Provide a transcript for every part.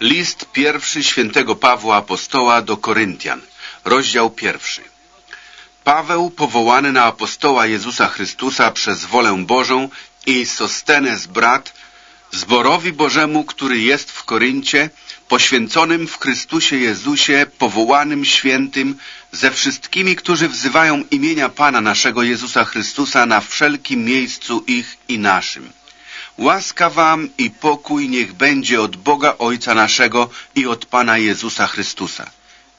List pierwszy świętego Pawła Apostoła do Koryntian, rozdział pierwszy. Paweł, powołany na apostoła Jezusa Chrystusa przez wolę Bożą i Sostenes brat, zborowi Bożemu, który jest w Koryncie, poświęconym w Chrystusie Jezusie, powołanym świętym, ze wszystkimi, którzy wzywają imienia Pana naszego Jezusa Chrystusa na wszelkim miejscu ich i naszym. Łaska wam i pokój niech będzie od Boga Ojca naszego i od Pana Jezusa Chrystusa.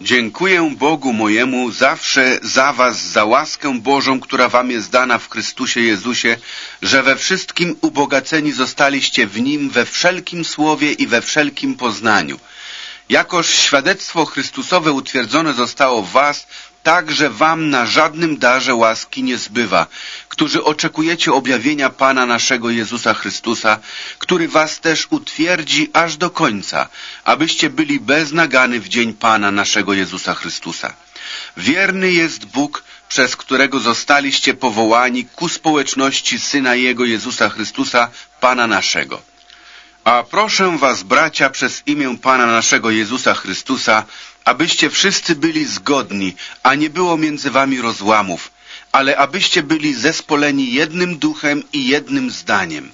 Dziękuję Bogu mojemu zawsze za was, za łaskę Bożą, która wam jest dana w Chrystusie Jezusie, że we wszystkim ubogaceni zostaliście w Nim we wszelkim słowie i we wszelkim poznaniu. Jakoż świadectwo Chrystusowe utwierdzone zostało w was, tak, że wam na żadnym darze łaski nie zbywa, którzy oczekujecie objawienia Pana naszego Jezusa Chrystusa, który was też utwierdzi aż do końca, abyście byli bez nagany w dzień Pana naszego Jezusa Chrystusa. Wierny jest Bóg, przez którego zostaliście powołani ku społeczności Syna Jego Jezusa Chrystusa, Pana naszego. A proszę was, bracia, przez imię Pana naszego Jezusa Chrystusa, abyście wszyscy byli zgodni, a nie było między wami rozłamów, ale abyście byli zespoleni jednym duchem i jednym zdaniem.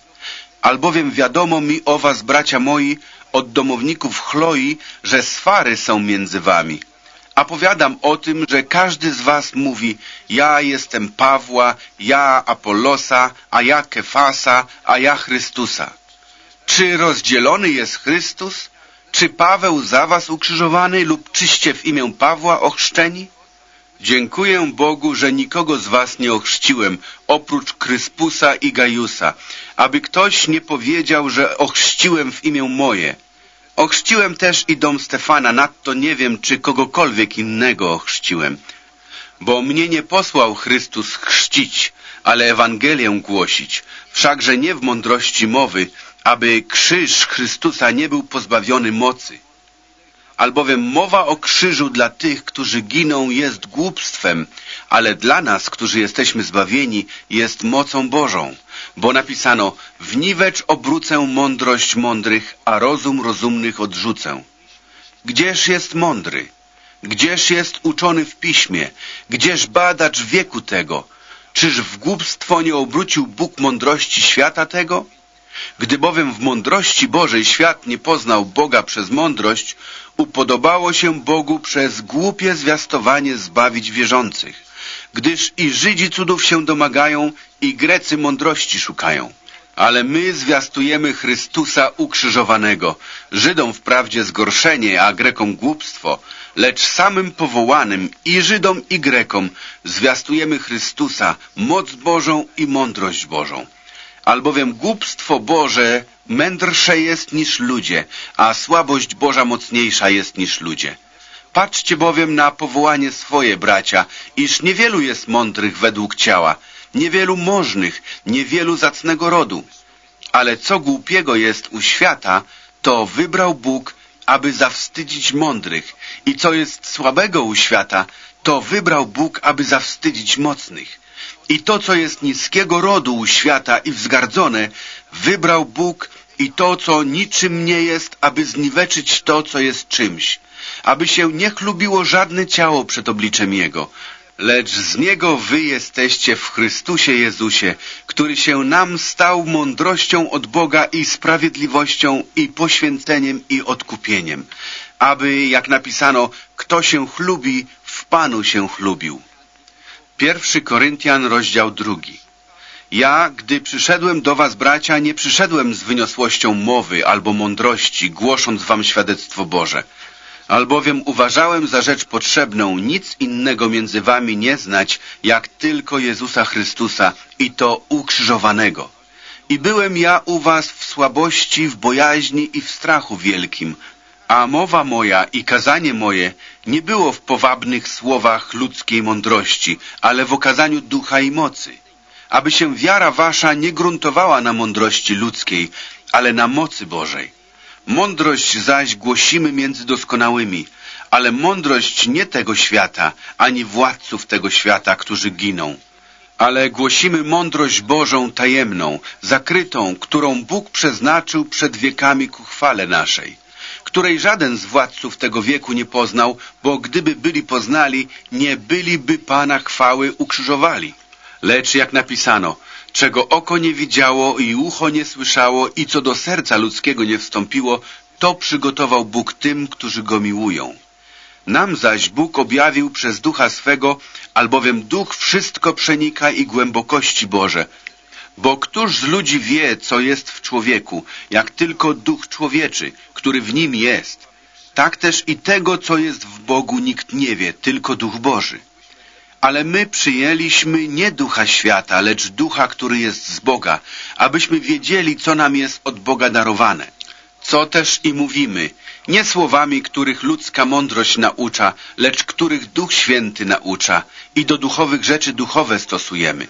Albowiem wiadomo mi o was, bracia moi, od domowników Chloi, że swary są między wami. A powiadam o tym, że każdy z was mówi, ja jestem Pawła, ja Apollosa, a ja Kefasa, a ja Chrystusa. Czy rozdzielony jest Chrystus? Czy Paweł za was ukrzyżowany lub czyście w imię Pawła ochrzczeni? Dziękuję Bogu, że nikogo z was nie ochrzciłem, oprócz Kryspusa i Gajusa, aby ktoś nie powiedział, że ochrzciłem w imię moje. Ochrzciłem też i dom Stefana, nadto nie wiem, czy kogokolwiek innego ochrzciłem. Bo mnie nie posłał Chrystus chrzcić, ale Ewangelię głosić, wszakże nie w mądrości mowy, aby krzyż Chrystusa nie był pozbawiony mocy. Albowiem mowa o krzyżu dla tych, którzy giną, jest głupstwem, ale dla nas, którzy jesteśmy zbawieni, jest mocą Bożą. Bo napisano, w niwecz obrócę mądrość mądrych, a rozum rozumnych odrzucę. Gdzież jest mądry? Gdzież jest uczony w piśmie? Gdzież badacz wieku tego? Czyż w głupstwo nie obrócił Bóg mądrości świata tego? Gdy bowiem w mądrości Bożej świat nie poznał Boga przez mądrość, upodobało się Bogu przez głupie zwiastowanie zbawić wierzących, gdyż i Żydzi cudów się domagają i Grecy mądrości szukają. Ale my zwiastujemy Chrystusa ukrzyżowanego, Żydom wprawdzie zgorszenie, a Grekom głupstwo, lecz samym powołanym i Żydom i Grekom zwiastujemy Chrystusa, moc Bożą i mądrość Bożą albowiem głupstwo Boże mędrsze jest niż ludzie, a słabość Boża mocniejsza jest niż ludzie. Patrzcie bowiem na powołanie swoje, bracia, iż niewielu jest mądrych według ciała, niewielu możnych, niewielu zacnego rodu. Ale co głupiego jest u świata, to wybrał Bóg, aby zawstydzić mądrych. I co jest słabego u świata, to wybrał Bóg, aby zawstydzić mocnych. I to, co jest niskiego rodu u świata i wzgardzone, wybrał Bóg i to, co niczym nie jest, aby zniweczyć to, co jest czymś, aby się nie chlubiło żadne ciało przed obliczem Jego, lecz z Niego wy jesteście w Chrystusie Jezusie, który się nam stał mądrością od Boga i sprawiedliwością i poświęceniem i odkupieniem, aby, jak napisano, kto się chlubi, Panu się chlubił. Pierwszy Koryntian, rozdział drugi. Ja, gdy przyszedłem do was, bracia, nie przyszedłem z wyniosłością mowy albo mądrości, głosząc wam świadectwo Boże. Albowiem uważałem za rzecz potrzebną nic innego między wami nie znać, jak tylko Jezusa Chrystusa i to ukrzyżowanego. I byłem ja u was w słabości, w bojaźni i w strachu wielkim, a mowa moja i kazanie moje nie było w powabnych słowach ludzkiej mądrości, ale w okazaniu ducha i mocy, aby się wiara wasza nie gruntowała na mądrości ludzkiej, ale na mocy Bożej. Mądrość zaś głosimy między doskonałymi, ale mądrość nie tego świata, ani władców tego świata, którzy giną. Ale głosimy mądrość Bożą tajemną, zakrytą, którą Bóg przeznaczył przed wiekami ku chwale naszej której żaden z władców tego wieku nie poznał, bo gdyby byli poznali, nie byliby Pana chwały ukrzyżowali. Lecz jak napisano, czego oko nie widziało i ucho nie słyszało i co do serca ludzkiego nie wstąpiło, to przygotował Bóg tym, którzy Go miłują. Nam zaś Bóg objawił przez Ducha swego, albowiem Duch wszystko przenika i głębokości Boże. Bo któż z ludzi wie, co jest w człowieku, jak tylko Duch człowieczy, który w nim jest? Tak też i tego, co jest w Bogu, nikt nie wie, tylko Duch Boży. Ale my przyjęliśmy nie ducha świata, lecz ducha, który jest z Boga, abyśmy wiedzieli, co nam jest od Boga darowane. Co też i mówimy, nie słowami, których ludzka mądrość naucza, lecz których Duch Święty naucza i do duchowych rzeczy duchowe stosujemy.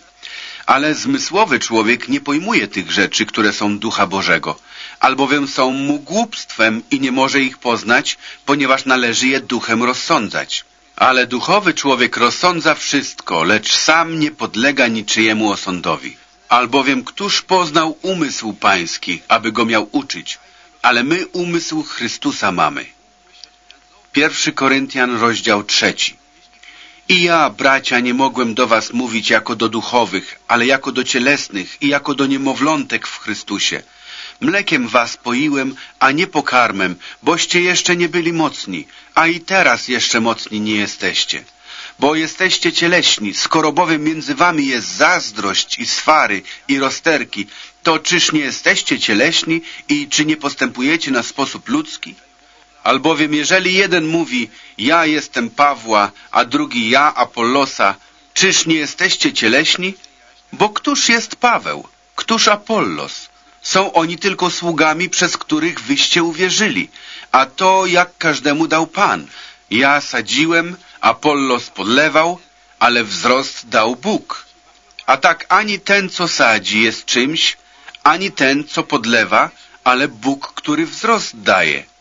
Ale zmysłowy człowiek nie pojmuje tych rzeczy, które są Ducha Bożego, albowiem są mu głupstwem i nie może ich poznać, ponieważ należy je duchem rozsądzać. Ale duchowy człowiek rozsądza wszystko, lecz sam nie podlega niczyjemu osądowi. Albowiem któż poznał umysł pański, aby go miał uczyć? Ale my umysł Chrystusa mamy. Pierwszy Koryntian, rozdział trzeci. I ja, bracia, nie mogłem do was mówić jako do duchowych, ale jako do cielesnych i jako do niemowlątek w Chrystusie. Mlekiem was poiłem, a nie pokarmem, boście jeszcze nie byli mocni, a i teraz jeszcze mocni nie jesteście. Bo jesteście cieleśni, skoro bowiem między wami jest zazdrość i swary i rozterki, to czyż nie jesteście cieleśni i czy nie postępujecie na sposób ludzki? Albowiem jeżeli jeden mówi, ja jestem Pawła, a drugi ja Apollosa, czyż nie jesteście cieleśni? Bo któż jest Paweł? Któż Apollos? Są oni tylko sługami, przez których wyście uwierzyli, a to jak każdemu dał Pan. Ja sadziłem, Apollos podlewał, ale wzrost dał Bóg. A tak ani ten, co sadzi, jest czymś, ani ten, co podlewa, ale Bóg, który wzrost daje.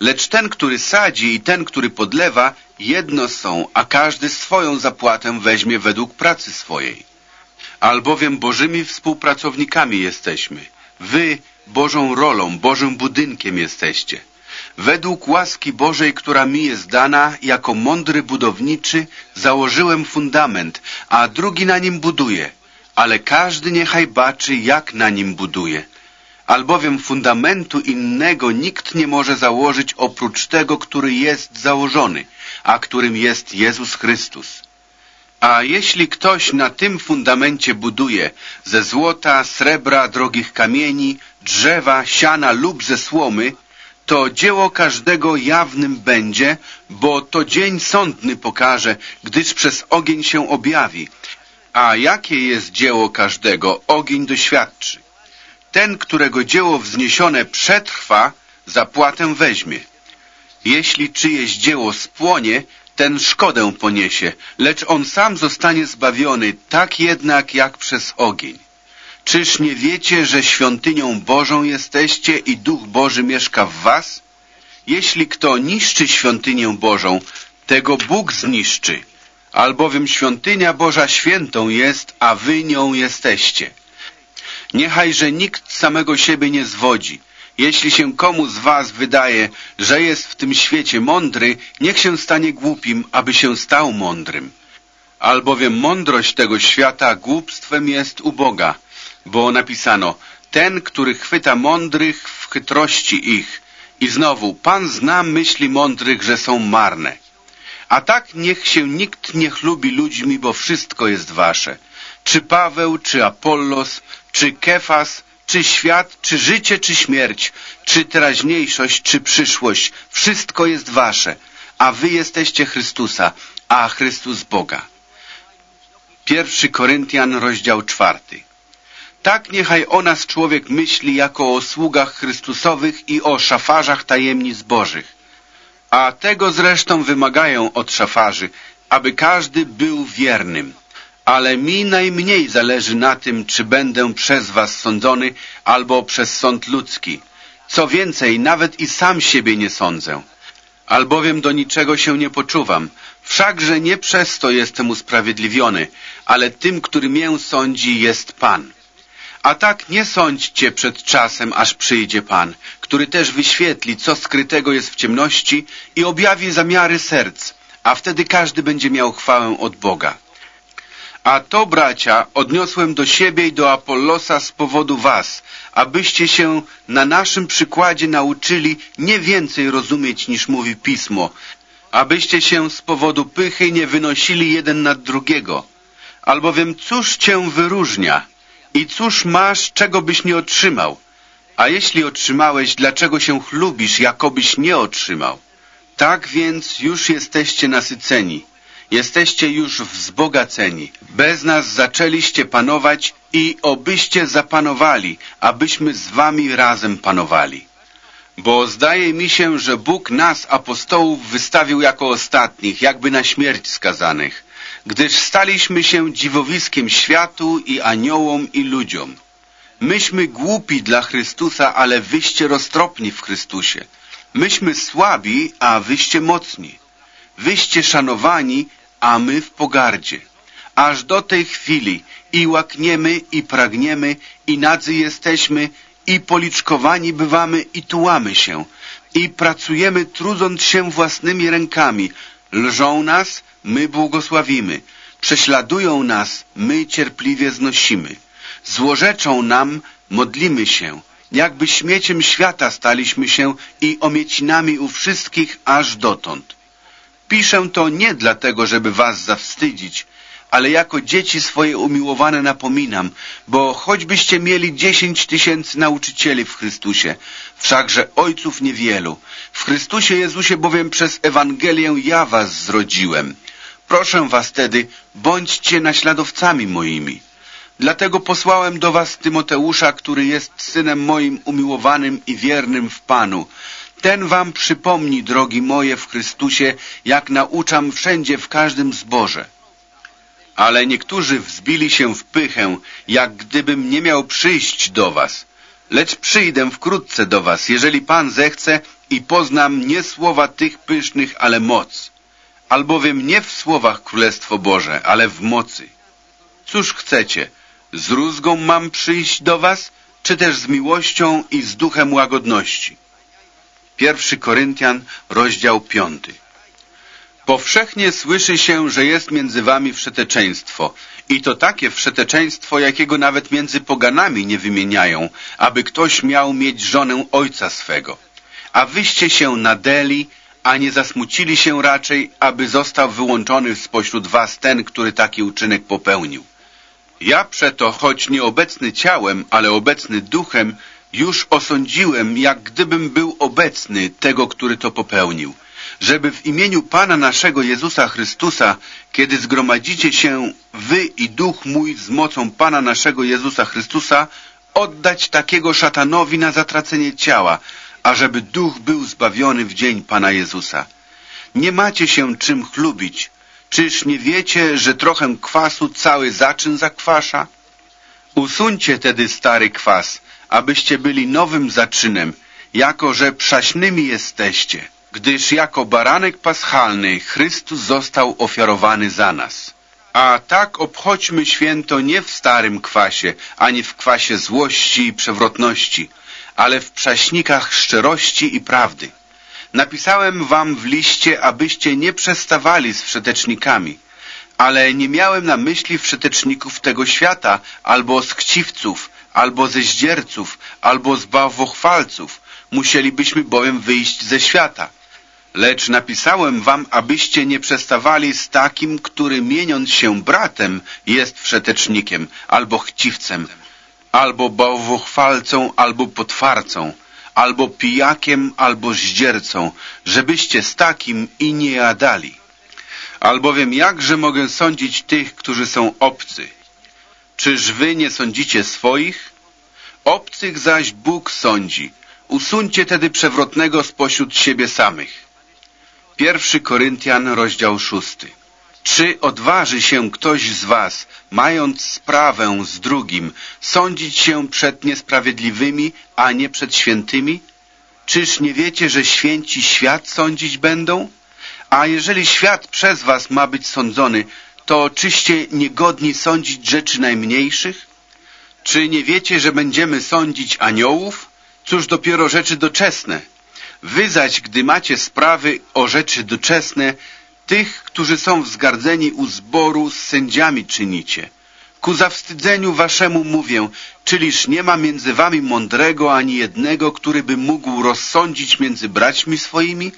Lecz ten, który sadzi i ten, który podlewa, jedno są, a każdy swoją zapłatę weźmie według pracy swojej. Albowiem Bożymi współpracownikami jesteśmy. Wy Bożą rolą, Bożym budynkiem jesteście. Według łaski Bożej, która mi jest dana, jako mądry budowniczy, założyłem fundament, a drugi na nim buduje. Ale każdy niechaj baczy, jak na nim buduje albowiem fundamentu innego nikt nie może założyć oprócz tego, który jest założony, a którym jest Jezus Chrystus. A jeśli ktoś na tym fundamencie buduje ze złota, srebra, drogich kamieni, drzewa, siana lub ze słomy, to dzieło każdego jawnym będzie, bo to dzień sądny pokaże, gdyż przez ogień się objawi. A jakie jest dzieło każdego, ogień doświadczy. Ten, którego dzieło wzniesione przetrwa, zapłatę weźmie. Jeśli czyjeś dzieło spłonie, ten szkodę poniesie, lecz on sam zostanie zbawiony, tak jednak jak przez ogień. Czyż nie wiecie, że świątynią Bożą jesteście i Duch Boży mieszka w was? Jeśli kto niszczy świątynię Bożą, tego Bóg zniszczy, albowiem świątynia Boża świętą jest, a wy nią jesteście. Niechajże nikt samego siebie nie zwodzi. Jeśli się komu z was wydaje, że jest w tym świecie mądry, niech się stanie głupim, aby się stał mądrym. Albowiem mądrość tego świata głupstwem jest u Boga, bo napisano, ten, który chwyta mądrych w chytrości ich. I znowu, Pan zna myśli mądrych, że są marne. A tak niech się nikt nie chlubi ludźmi, bo wszystko jest wasze. Czy Paweł, czy Apollos, czy Kefas, czy świat, czy życie, czy śmierć, czy teraźniejszość, czy przyszłość, wszystko jest wasze, a wy jesteście Chrystusa, a Chrystus Boga. Pierwszy Koryntian, rozdział czwarty. Tak niechaj o nas człowiek myśli jako o sługach Chrystusowych i o szafarzach tajemnic Bożych. A tego zresztą wymagają od szafarzy, aby każdy był wiernym ale mi najmniej zależy na tym, czy będę przez was sądzony albo przez sąd ludzki. Co więcej, nawet i sam siebie nie sądzę, albowiem do niczego się nie poczuwam. Wszakże nie przez to jestem usprawiedliwiony, ale tym, który mię sądzi, jest Pan. A tak nie sądźcie przed czasem, aż przyjdzie Pan, który też wyświetli, co skrytego jest w ciemności i objawi zamiary serc, a wtedy każdy będzie miał chwałę od Boga. A to, bracia, odniosłem do siebie i do Apollosa z powodu was, abyście się na naszym przykładzie nauczyli nie więcej rozumieć niż mówi Pismo, abyście się z powodu pychy nie wynosili jeden nad drugiego. Albowiem cóż cię wyróżnia i cóż masz, czego byś nie otrzymał? A jeśli otrzymałeś, dlaczego się chlubisz, jakobyś nie otrzymał? Tak więc już jesteście nasyceni, jesteście już wzbogaceni. Bez nas zaczęliście panować i obyście zapanowali, abyśmy z wami razem panowali. Bo zdaje mi się, że Bóg nas, apostołów, wystawił jako ostatnich, jakby na śmierć skazanych, gdyż staliśmy się dziwowiskiem światu i aniołom i ludziom. Myśmy głupi dla Chrystusa, ale wyście roztropni w Chrystusie. Myśmy słabi, a wyście mocni. Wyście szanowani, a my w pogardzie. Aż do tej chwili i łakniemy, i pragniemy, i nadzy jesteśmy, i policzkowani bywamy, i tułamy się, i pracujemy, trudząc się własnymi rękami. Lżą nas, my błogosławimy. Prześladują nas, my cierpliwie znosimy. Złorzeczą nam, modlimy się. Jakby śmieciem świata staliśmy się i omiecinami u wszystkich aż dotąd. Piszę to nie dlatego, żeby was zawstydzić, ale jako dzieci swoje umiłowane napominam, bo choćbyście mieli dziesięć tysięcy nauczycieli w Chrystusie, wszakże ojców niewielu. W Chrystusie Jezusie bowiem przez Ewangelię ja was zrodziłem. Proszę was tedy, bądźcie naśladowcami moimi. Dlatego posłałem do was Tymoteusza, który jest synem moim umiłowanym i wiernym w Panu. Ten wam przypomni, drogi moje w Chrystusie, jak nauczam wszędzie w każdym zborze. Ale niektórzy wzbili się w pychę, jak gdybym nie miał przyjść do was. Lecz przyjdę wkrótce do was, jeżeli Pan zechce i poznam nie słowa tych pysznych, ale moc. Albowiem nie w słowach Królestwo Boże, ale w mocy. Cóż chcecie? Z rózgą mam przyjść do was, czy też z miłością i z duchem łagodności? Pierwszy Koryntian, rozdział piąty. Powszechnie słyszy się, że jest między wami wszeteczeństwo i to takie wszeteczeństwo, jakiego nawet między poganami nie wymieniają, aby ktoś miał mieć żonę ojca swego. A wyście się nadeli, a nie zasmucili się raczej, aby został wyłączony spośród was ten, który taki uczynek popełnił. Ja przeto, choć nieobecny ciałem, ale obecny duchem, już osądziłem, jak gdybym był obecny tego, który to popełnił, żeby w imieniu Pana naszego Jezusa Chrystusa, kiedy zgromadzicie się wy i duch mój z mocą Pana naszego Jezusa Chrystusa, oddać takiego szatanowi na zatracenie ciała, ażeby duch był zbawiony w dzień Pana Jezusa. Nie macie się czym chlubić. Czyż nie wiecie, że trochę kwasu cały zaczyn zakwasza? Usuńcie tedy stary kwas, abyście byli nowym zaczynem, jako że przaśnymi jesteście, gdyż jako baranek paschalny Chrystus został ofiarowany za nas. A tak obchodźmy święto nie w starym kwasie, ani w kwasie złości i przewrotności, ale w prześnikach szczerości i prawdy. Napisałem wam w liście, abyście nie przestawali z wszetecznikami, ale nie miałem na myśli wszeteczników tego świata, albo z chciwców, albo ze zdzierców, albo z bałwochwalców. Musielibyśmy bowiem wyjść ze świata. Lecz napisałem wam, abyście nie przestawali z takim, który mieniąc się bratem, jest wszetecznikiem, albo chciwcem, albo bałwochwalcą, albo potwarcą, albo pijakiem, albo zdziercą, żebyście z takim i nie jadali. Albowiem jakże mogę sądzić tych, którzy są obcy? Czyż wy nie sądzicie swoich? Obcych zaś Bóg sądzi. Usuńcie tedy przewrotnego spośród siebie samych. Pierwszy Koryntian, rozdział szósty. Czy odważy się ktoś z was, mając sprawę z drugim, sądzić się przed niesprawiedliwymi, a nie przed świętymi? Czyż nie wiecie, że święci świat sądzić będą? A jeżeli świat przez was ma być sądzony, to czyście niegodni sądzić rzeczy najmniejszych? Czy nie wiecie, że będziemy sądzić aniołów? Cóż dopiero rzeczy doczesne. Wy zaś, gdy macie sprawy o rzeczy doczesne, tych, którzy są wzgardzeni u zboru, z sędziami czynicie. Ku zawstydzeniu waszemu mówię, czyliż nie ma między wami mądrego ani jednego, który by mógł rozsądzić między braćmi swoimi?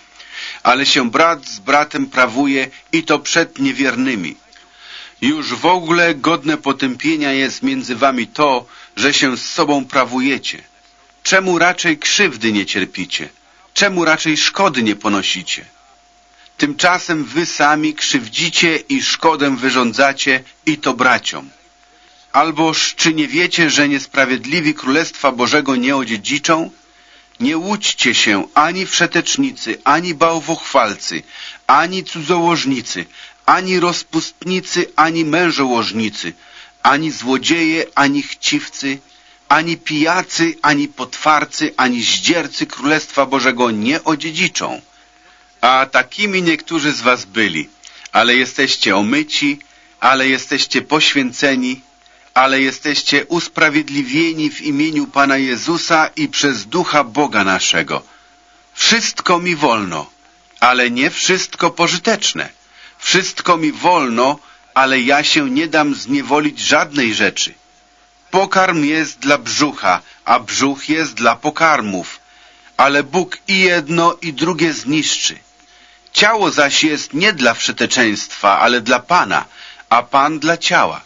Ale się brat z bratem prawuje i to przed niewiernymi. Już w ogóle godne potępienia jest między wami to, że się z sobą prawujecie. Czemu raczej krzywdy nie cierpicie? Czemu raczej szkody nie ponosicie? Tymczasem wy sami krzywdzicie i szkodę wyrządzacie i to braciom. Alboż czy nie wiecie, że niesprawiedliwi Królestwa Bożego nie odziedziczą? Nie łudźcie się ani wszetecznicy, ani bałwochwalcy, ani cudzołożnicy, ani rozpustnicy, ani mężołożnicy, ani złodzieje, ani chciwcy, ani pijacy, ani potwarcy, ani zdziercy Królestwa Bożego nie odziedziczą. A takimi niektórzy z was byli, ale jesteście omyci, ale jesteście poświęceni, ale jesteście usprawiedliwieni w imieniu Pana Jezusa i przez Ducha Boga naszego. Wszystko mi wolno, ale nie wszystko pożyteczne. Wszystko mi wolno, ale ja się nie dam zniewolić żadnej rzeczy. Pokarm jest dla brzucha, a brzuch jest dla pokarmów, ale Bóg i jedno i drugie zniszczy. Ciało zaś jest nie dla wszeteczeństwa, ale dla Pana, a Pan dla ciała.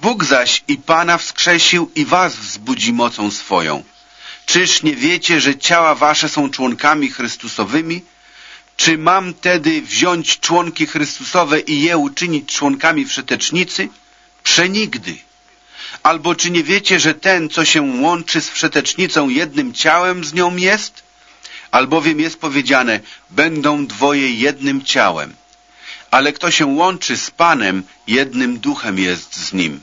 Bóg zaś i Pana wskrzesił i was wzbudzi mocą swoją. Czyż nie wiecie, że ciała wasze są członkami Chrystusowymi? Czy mam tedy wziąć członki Chrystusowe i je uczynić członkami wszetecznicy? Przenigdy. Albo czy nie wiecie, że ten, co się łączy z wszetecznicą jednym ciałem z nią jest? Albowiem jest powiedziane, będą dwoje jednym ciałem. Ale kto się łączy z Panem, jednym duchem jest z nim.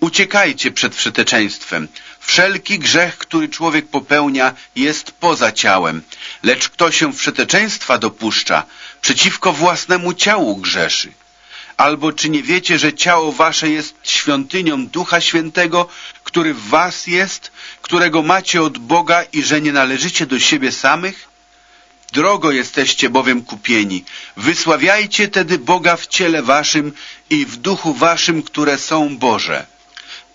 Uciekajcie przed wszeteczeństwem. Wszelki grzech, który człowiek popełnia, jest poza ciałem, lecz kto się wszeteczeństwa dopuszcza, przeciwko własnemu ciału grzeszy. Albo czy nie wiecie, że ciało wasze jest świątynią Ducha Świętego, który w was jest, którego macie od Boga i że nie należycie do siebie samych? Drogo jesteście bowiem kupieni. Wysławiajcie tedy Boga w ciele waszym i w duchu waszym, które są Boże.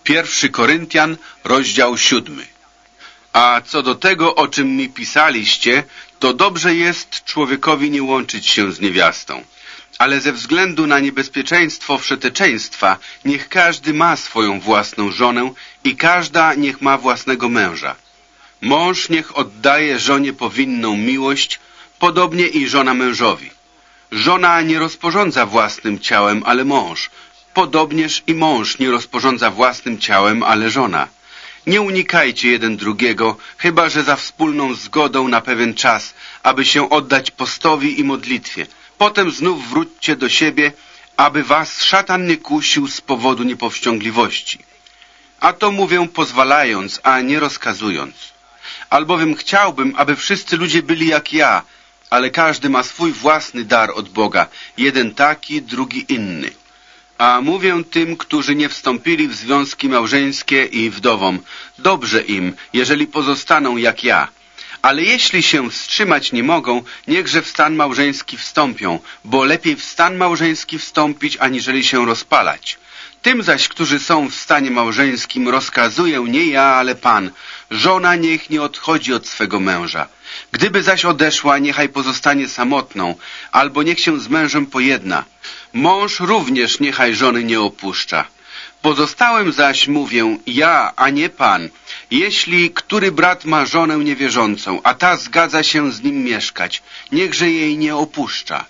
Pierwszy Koryntian, rozdział siódmy. A co do tego, o czym mi pisaliście, to dobrze jest człowiekowi nie łączyć się z niewiastą. Ale ze względu na niebezpieczeństwo wszeteczeństwa, niech każdy ma swoją własną żonę i każda niech ma własnego męża. Mąż niech oddaje żonie powinną miłość, podobnie i żona mężowi. Żona nie rozporządza własnym ciałem, ale mąż. Podobnież i mąż nie rozporządza własnym ciałem, ale żona. Nie unikajcie jeden drugiego, chyba że za wspólną zgodą na pewien czas, aby się oddać postowi i modlitwie. Potem znów wróćcie do siebie, aby was szatan nie kusił z powodu niepowściągliwości. A to mówię pozwalając, a nie rozkazując. Albowiem chciałbym, aby wszyscy ludzie byli jak ja, ale każdy ma swój własny dar od Boga, jeden taki, drugi inny. A mówię tym, którzy nie wstąpili w związki małżeńskie i wdowom, dobrze im, jeżeli pozostaną jak ja. Ale jeśli się wstrzymać nie mogą, niechże w stan małżeński wstąpią, bo lepiej w stan małżeński wstąpić, aniżeli się rozpalać. Tym zaś, którzy są w stanie małżeńskim, rozkazuję nie ja, ale Pan. Żona niech nie odchodzi od swego męża. Gdyby zaś odeszła, niechaj pozostanie samotną, albo niech się z mężem pojedna. Mąż również niechaj żony nie opuszcza. Pozostałem zaś mówię ja, a nie Pan. Jeśli który brat ma żonę niewierzącą, a ta zgadza się z nim mieszkać, niechże jej nie opuszcza.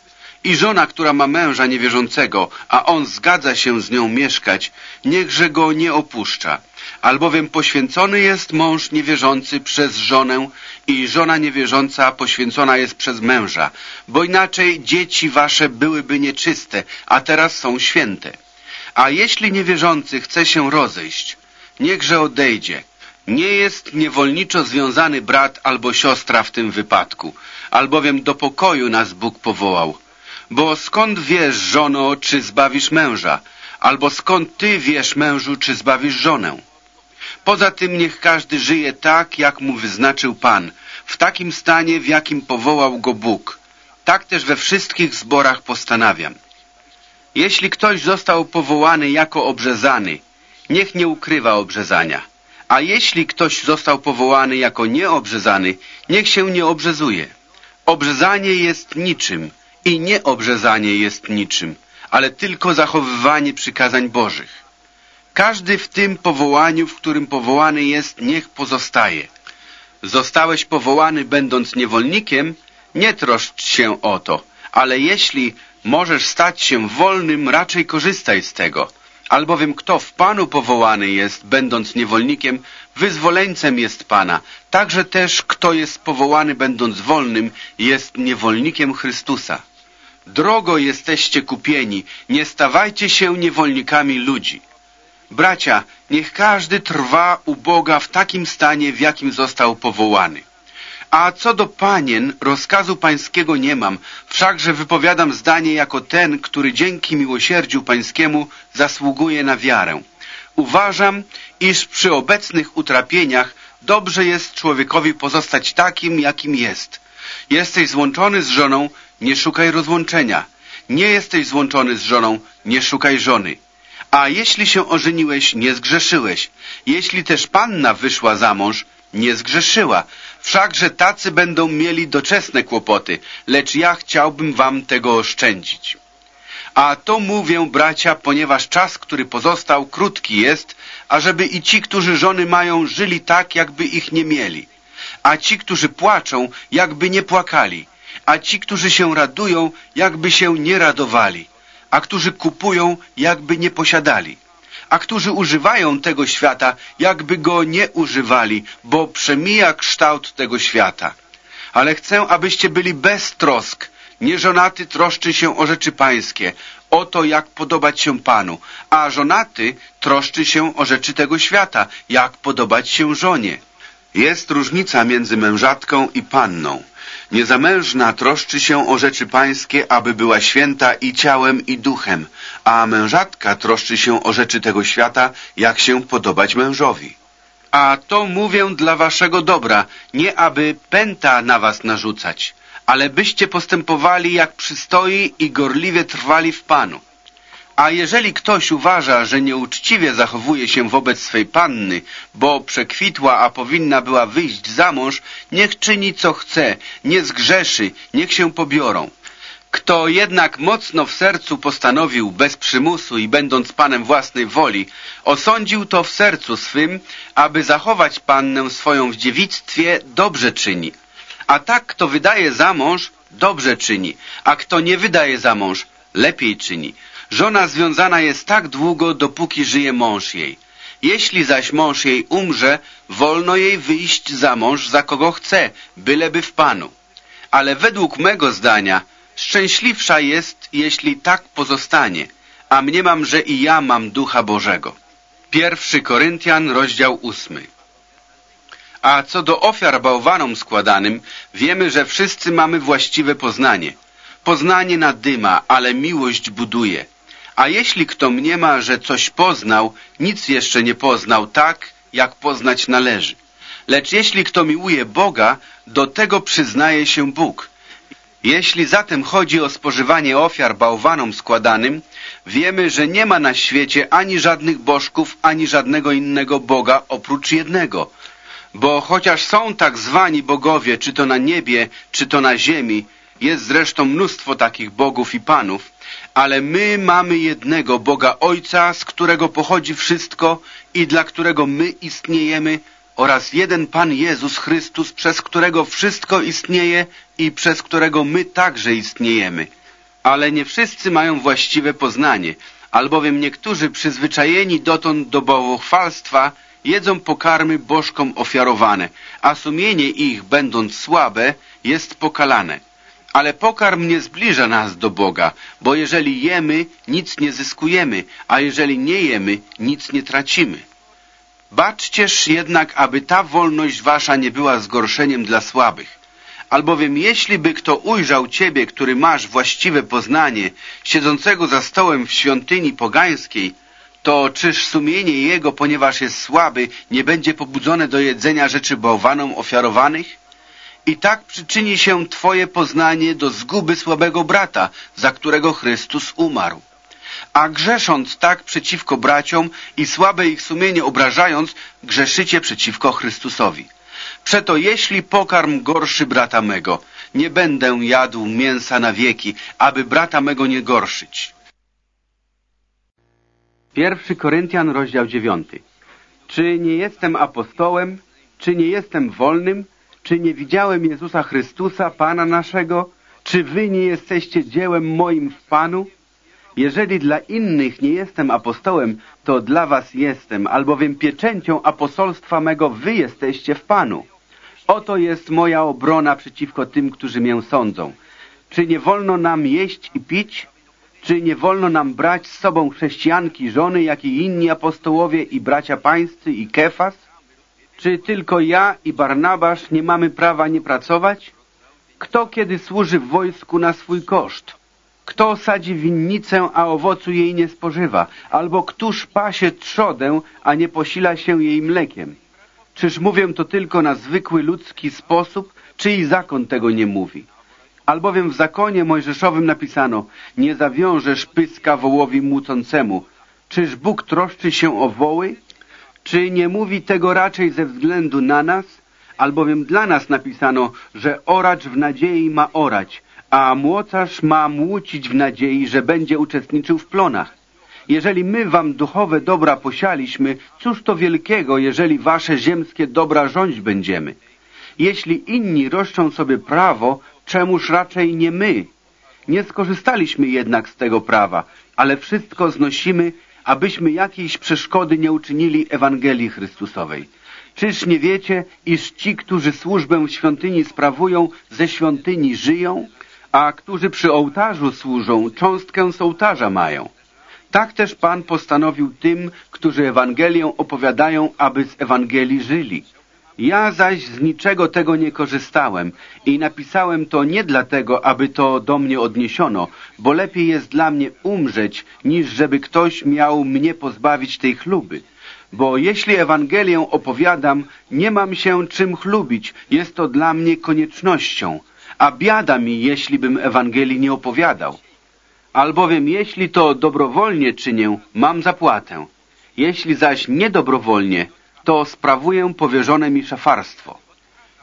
I żona, która ma męża niewierzącego, a on zgadza się z nią mieszkać, niechże go nie opuszcza. Albowiem poświęcony jest mąż niewierzący przez żonę i żona niewierząca poświęcona jest przez męża, bo inaczej dzieci wasze byłyby nieczyste, a teraz są święte. A jeśli niewierzący chce się rozejść, niechże odejdzie. Nie jest niewolniczo związany brat albo siostra w tym wypadku, albowiem do pokoju nas Bóg powołał. Bo skąd wiesz, żono, czy zbawisz męża? Albo skąd ty wiesz, mężu, czy zbawisz żonę? Poza tym niech każdy żyje tak, jak mu wyznaczył Pan, w takim stanie, w jakim powołał go Bóg. Tak też we wszystkich zborach postanawiam. Jeśli ktoś został powołany jako obrzezany, niech nie ukrywa obrzezania. A jeśli ktoś został powołany jako nieobrzezany, niech się nie obrzezuje. Obrzezanie jest niczym i nieobrzezanie jest niczym, ale tylko zachowywanie przykazań Bożych. Każdy w tym powołaniu, w którym powołany jest, niech pozostaje. Zostałeś powołany będąc niewolnikiem, nie troszcz się o to, ale jeśli możesz stać się wolnym, raczej korzystaj z tego. Albowiem kto w Panu powołany jest, będąc niewolnikiem, wyzwoleńcem jest Pana. Także też kto jest powołany, będąc wolnym, jest niewolnikiem Chrystusa. Drogo jesteście kupieni, nie stawajcie się niewolnikami ludzi. Bracia, niech każdy trwa u Boga w takim stanie, w jakim został powołany. A co do panien, rozkazu pańskiego nie mam, wszakże wypowiadam zdanie jako ten, który dzięki miłosierdziu pańskiemu zasługuje na wiarę. Uważam, iż przy obecnych utrapieniach dobrze jest człowiekowi pozostać takim, jakim jest. Jesteś złączony z żoną, nie szukaj rozłączenia. Nie jesteś złączony z żoną, nie szukaj żony. A jeśli się ożeniłeś, nie zgrzeszyłeś. Jeśli też panna wyszła za mąż, nie zgrzeszyła. Wszakże tacy będą mieli doczesne kłopoty, lecz ja chciałbym wam tego oszczędzić. A to mówię, bracia, ponieważ czas, który pozostał, krótki jest, ażeby i ci, którzy żony mają, żyli tak, jakby ich nie mieli. A ci, którzy płaczą, jakby nie płakali. A ci, którzy się radują, jakby się nie radowali. A którzy kupują, jakby nie posiadali a którzy używają tego świata, jakby go nie używali, bo przemija kształt tego świata. Ale chcę, abyście byli bez trosk. Nieżonaty troszczy się o rzeczy pańskie, o to, jak podobać się Panu, a żonaty troszczy się o rzeczy tego świata, jak podobać się żonie. Jest różnica między mężatką i panną. Niezamężna troszczy się o rzeczy pańskie, aby była święta i ciałem, i duchem, a mężatka troszczy się o rzeczy tego świata, jak się podobać mężowi. A to mówię dla waszego dobra, nie aby pęta na was narzucać, ale byście postępowali jak przystoi i gorliwie trwali w Panu. A jeżeli ktoś uważa, że nieuczciwie zachowuje się wobec swej panny, bo przekwitła, a powinna była wyjść za mąż, niech czyni co chce, nie zgrzeszy, niech się pobiorą. Kto jednak mocno w sercu postanowił, bez przymusu i będąc panem własnej woli, osądził to w sercu swym, aby zachować pannę swoją w dziewictwie, dobrze czyni. A tak, kto wydaje za mąż, dobrze czyni, a kto nie wydaje za mąż, lepiej czyni. Żona związana jest tak długo, dopóki żyje mąż jej. Jeśli zaś mąż jej umrze, wolno jej wyjść za mąż, za kogo chce, byleby w Panu. Ale według mego zdania szczęśliwsza jest, jeśli tak pozostanie, a mniemam, że i ja mam Ducha Bożego. Pierwszy Koryntian, rozdział ósmy. A co do ofiar bałwanom składanym, wiemy, że wszyscy mamy właściwe poznanie. Poznanie nadyma, ale miłość buduje. A jeśli kto mniema, że coś poznał, nic jeszcze nie poznał tak, jak poznać należy. Lecz jeśli kto miłuje Boga, do tego przyznaje się Bóg. Jeśli zatem chodzi o spożywanie ofiar bałwanom składanym, wiemy, że nie ma na świecie ani żadnych bożków, ani żadnego innego Boga oprócz jednego. Bo chociaż są tak zwani bogowie, czy to na niebie, czy to na ziemi, jest zresztą mnóstwo takich bogów i panów, ale my mamy jednego Boga Ojca, z którego pochodzi wszystko i dla którego my istniejemy, oraz jeden Pan Jezus Chrystus, przez którego wszystko istnieje i przez którego my także istniejemy. Ale nie wszyscy mają właściwe poznanie, albowiem niektórzy przyzwyczajeni dotąd do bałwochwalstwa jedzą pokarmy bożkom ofiarowane, a sumienie ich, będąc słabe, jest pokalane. Ale pokarm nie zbliża nas do Boga, bo jeżeli jemy, nic nie zyskujemy, a jeżeli nie jemy, nic nie tracimy. Baczcież jednak, aby ta wolność wasza nie była zgorszeniem dla słabych. Albowiem jeśli by kto ujrzał ciebie, który masz właściwe poznanie, siedzącego za stołem w świątyni pogańskiej, to czyż sumienie jego, ponieważ jest słaby, nie będzie pobudzone do jedzenia rzeczy bałwanom ofiarowanych? I tak przyczyni się Twoje poznanie do zguby słabego brata, za którego Chrystus umarł. A grzesząc tak przeciwko braciom i słabe ich sumienie obrażając, grzeszycie przeciwko Chrystusowi. Przeto jeśli pokarm gorszy brata mego, nie będę jadł mięsa na wieki, aby brata mego nie gorszyć. Pierwszy Koryntian, rozdział dziewiąty. Czy nie jestem apostołem? Czy nie jestem wolnym? Czy nie widziałem Jezusa Chrystusa, Pana naszego? Czy wy nie jesteście dziełem moim w Panu? Jeżeli dla innych nie jestem apostołem, to dla was jestem, albowiem pieczęcią apostolstwa mego wy jesteście w Panu. Oto jest moja obrona przeciwko tym, którzy mię sądzą. Czy nie wolno nam jeść i pić? Czy nie wolno nam brać z sobą chrześcijanki, żony, jak i inni apostołowie i bracia pańscy i Kefas? Czy tylko ja i Barnabasz nie mamy prawa nie pracować? Kto kiedy służy w wojsku na swój koszt? Kto sadzi winnicę, a owocu jej nie spożywa? Albo któż pasie trzodę, a nie posila się jej mlekiem? Czyż mówię to tylko na zwykły ludzki sposób, czy i zakon tego nie mówi? Albowiem w zakonie mojżeszowym napisano, nie zawiążesz pyska wołowi mucącemu. Czyż Bóg troszczy się o woły? Czy nie mówi tego raczej ze względu na nas? Albowiem dla nas napisano, że oracz w nadziei ma orać, a młocarz ma młócić w nadziei, że będzie uczestniczył w plonach. Jeżeli my wam duchowe dobra posialiśmy, cóż to wielkiego, jeżeli wasze ziemskie dobra rządź będziemy? Jeśli inni roszczą sobie prawo, czemuż raczej nie my? Nie skorzystaliśmy jednak z tego prawa, ale wszystko znosimy, abyśmy jakiejś przeszkody nie uczynili Ewangelii Chrystusowej. Czyż nie wiecie, iż ci, którzy służbę w świątyni sprawują, ze świątyni żyją, a którzy przy ołtarzu służą, cząstkę z ołtarza mają? Tak też Pan postanowił tym, którzy Ewangelię opowiadają, aby z Ewangelii żyli. Ja zaś z niczego tego nie korzystałem i napisałem to nie dlatego, aby to do mnie odniesiono, bo lepiej jest dla mnie umrzeć, niż żeby ktoś miał mnie pozbawić tej chluby. Bo jeśli Ewangelię opowiadam, nie mam się czym chlubić, jest to dla mnie koniecznością, a biada mi, jeśli bym Ewangelii nie opowiadał. Albowiem jeśli to dobrowolnie czynię, mam zapłatę. Jeśli zaś niedobrowolnie, to sprawuję powierzone mi szafarstwo.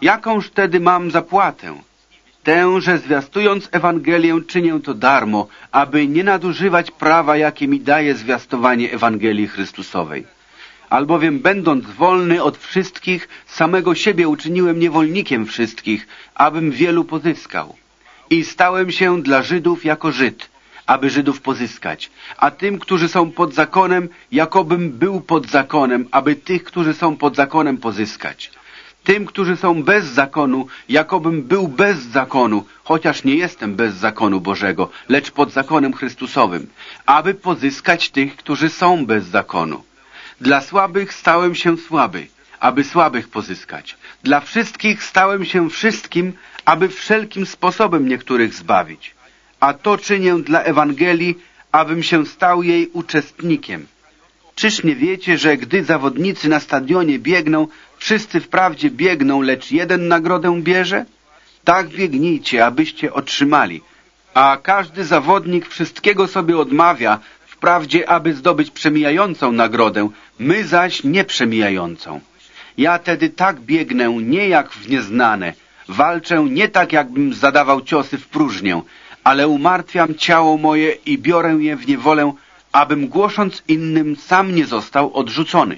Jakąż wtedy mam zapłatę? Tę, że zwiastując Ewangelię czynię to darmo, aby nie nadużywać prawa, jakie mi daje zwiastowanie Ewangelii Chrystusowej. Albowiem będąc wolny od wszystkich, samego siebie uczyniłem niewolnikiem wszystkich, abym wielu pozyskał. I stałem się dla Żydów jako Żyd, aby Żydów pozyskać, a tym, którzy są pod zakonem, jakobym był pod zakonem, aby tych, którzy są pod zakonem pozyskać. Tym, którzy są bez zakonu, jakobym był bez zakonu, chociaż nie jestem bez zakonu Bożego, lecz pod zakonem Chrystusowym, aby pozyskać tych, którzy są bez zakonu. Dla słabych stałem się słaby, aby słabych pozyskać. Dla wszystkich stałem się wszystkim, aby wszelkim sposobem niektórych zbawić a to czynię dla Ewangelii, abym się stał jej uczestnikiem. Czyż nie wiecie, że gdy zawodnicy na stadionie biegną, wszyscy wprawdzie biegną, lecz jeden nagrodę bierze? Tak biegnijcie, abyście otrzymali. A każdy zawodnik wszystkiego sobie odmawia, wprawdzie, aby zdobyć przemijającą nagrodę, my zaś nieprzemijającą. Ja tedy tak biegnę, nie jak w nieznane, walczę nie tak, jakbym zadawał ciosy w próżnię, ale umartwiam ciało moje i biorę je w niewolę, abym głosząc innym sam nie został odrzucony.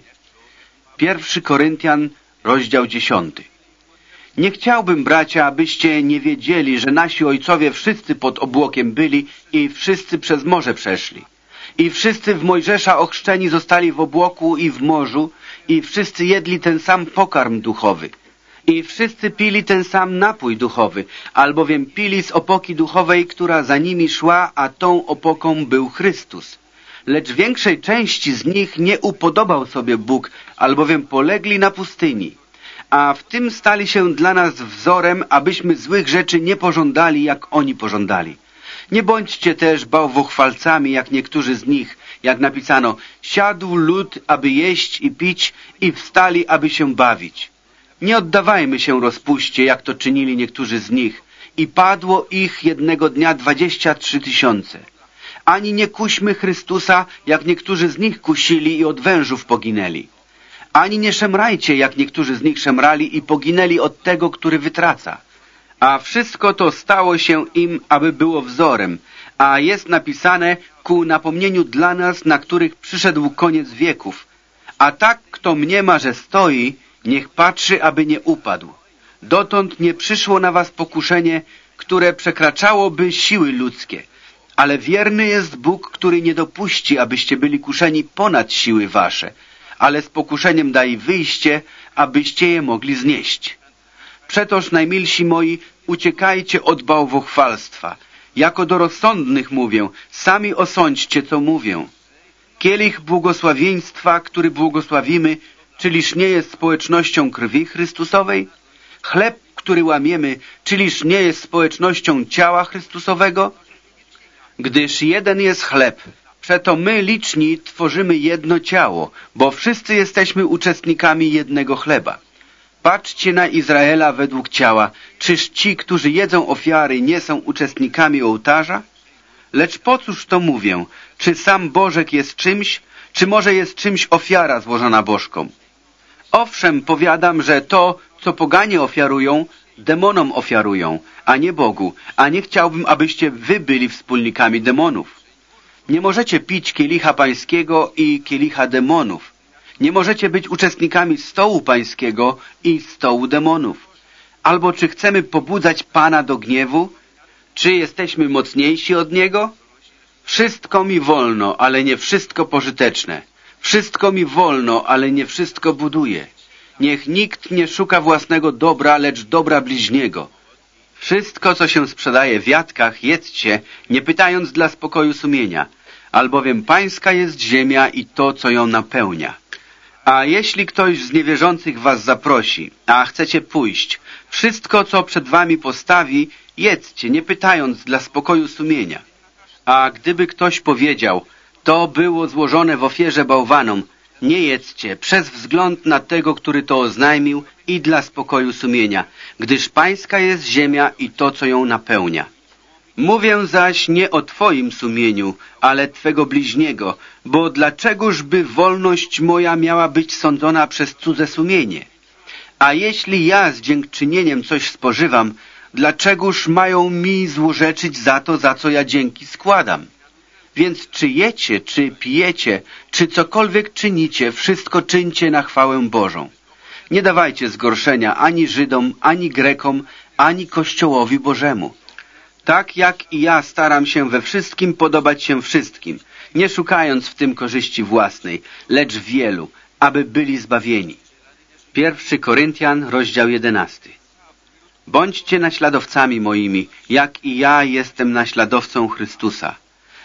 Pierwszy Koryntian, rozdział dziesiąty. Nie chciałbym, bracia, abyście nie wiedzieli, że nasi ojcowie wszyscy pod obłokiem byli i wszyscy przez morze przeszli. I wszyscy w Mojżesza ochrzczeni zostali w obłoku i w morzu i wszyscy jedli ten sam pokarm duchowy – i wszyscy pili ten sam napój duchowy, albowiem pili z opoki duchowej, która za nimi szła, a tą opoką był Chrystus. Lecz większej części z nich nie upodobał sobie Bóg, albowiem polegli na pustyni. A w tym stali się dla nas wzorem, abyśmy złych rzeczy nie pożądali, jak oni pożądali. Nie bądźcie też bałwochwalcami, jak niektórzy z nich, jak napisano, siadł lud, aby jeść i pić i wstali, aby się bawić. Nie oddawajmy się rozpuście, jak to czynili niektórzy z nich i padło ich jednego dnia dwadzieścia trzy tysiące. Ani nie kuśmy Chrystusa, jak niektórzy z nich kusili i od wężów poginęli. Ani nie szemrajcie, jak niektórzy z nich szemrali i poginęli od tego, który wytraca. A wszystko to stało się im, aby było wzorem, a jest napisane ku napomnieniu dla nas, na których przyszedł koniec wieków. A tak, kto mniema, że stoi, niech patrzy, aby nie upadł. Dotąd nie przyszło na was pokuszenie, które przekraczałoby siły ludzkie. Ale wierny jest Bóg, który nie dopuści, abyście byli kuszeni ponad siły wasze, ale z pokuszeniem daj wyjście, abyście je mogli znieść. Przetoż, najmilsi moi, uciekajcie od bałwochwalstwa. Jako do rozsądnych mówię, sami osądźcie, co mówię. Kielich błogosławieństwa, który błogosławimy, czyliż nie jest społecznością krwi Chrystusowej? Chleb, który łamiemy, czyliż nie jest społecznością ciała Chrystusowego? Gdyż jeden jest chleb, przeto my liczni tworzymy jedno ciało, bo wszyscy jesteśmy uczestnikami jednego chleba. Patrzcie na Izraela według ciała. Czyż ci, którzy jedzą ofiary, nie są uczestnikami ołtarza? Lecz po cóż to mówię? Czy sam Bożek jest czymś, czy może jest czymś ofiara złożona bożkom? Owszem, powiadam, że to, co poganie ofiarują, demonom ofiarują, a nie Bogu, a nie chciałbym, abyście wy byli wspólnikami demonów. Nie możecie pić kielicha pańskiego i kielicha demonów. Nie możecie być uczestnikami stołu pańskiego i stołu demonów. Albo czy chcemy pobudzać Pana do gniewu? Czy jesteśmy mocniejsi od Niego? Wszystko mi wolno, ale nie wszystko pożyteczne. Wszystko mi wolno, ale nie wszystko buduje. Niech nikt nie szuka własnego dobra, lecz dobra bliźniego. Wszystko, co się sprzedaje w jadkach, jedzcie, nie pytając dla spokoju sumienia, albowiem pańska jest ziemia i to, co ją napełnia. A jeśli ktoś z niewierzących was zaprosi, a chcecie pójść, wszystko, co przed wami postawi, jedzcie, nie pytając dla spokoju sumienia. A gdyby ktoś powiedział, to było złożone w ofierze bałwanom, nie jedzcie, przez wzgląd na tego, który to oznajmił i dla spokoju sumienia, gdyż pańska jest ziemia i to, co ją napełnia. Mówię zaś nie o Twoim sumieniu, ale Twego bliźniego, bo dlaczegożby wolność moja miała być sądzona przez cudze sumienie? A jeśli ja z dziękczynieniem coś spożywam, dlaczegoż mają mi złorzeczyć za to, za co ja dzięki składam? Więc czy jecie, czy pijecie, czy cokolwiek czynicie, wszystko czyńcie na chwałę Bożą. Nie dawajcie zgorszenia ani Żydom, ani Grekom, ani Kościołowi Bożemu. Tak jak i ja staram się we wszystkim podobać się wszystkim, nie szukając w tym korzyści własnej, lecz wielu, aby byli zbawieni. Pierwszy Koryntian, rozdział jedenasty. Bądźcie naśladowcami moimi, jak i ja jestem naśladowcą Chrystusa.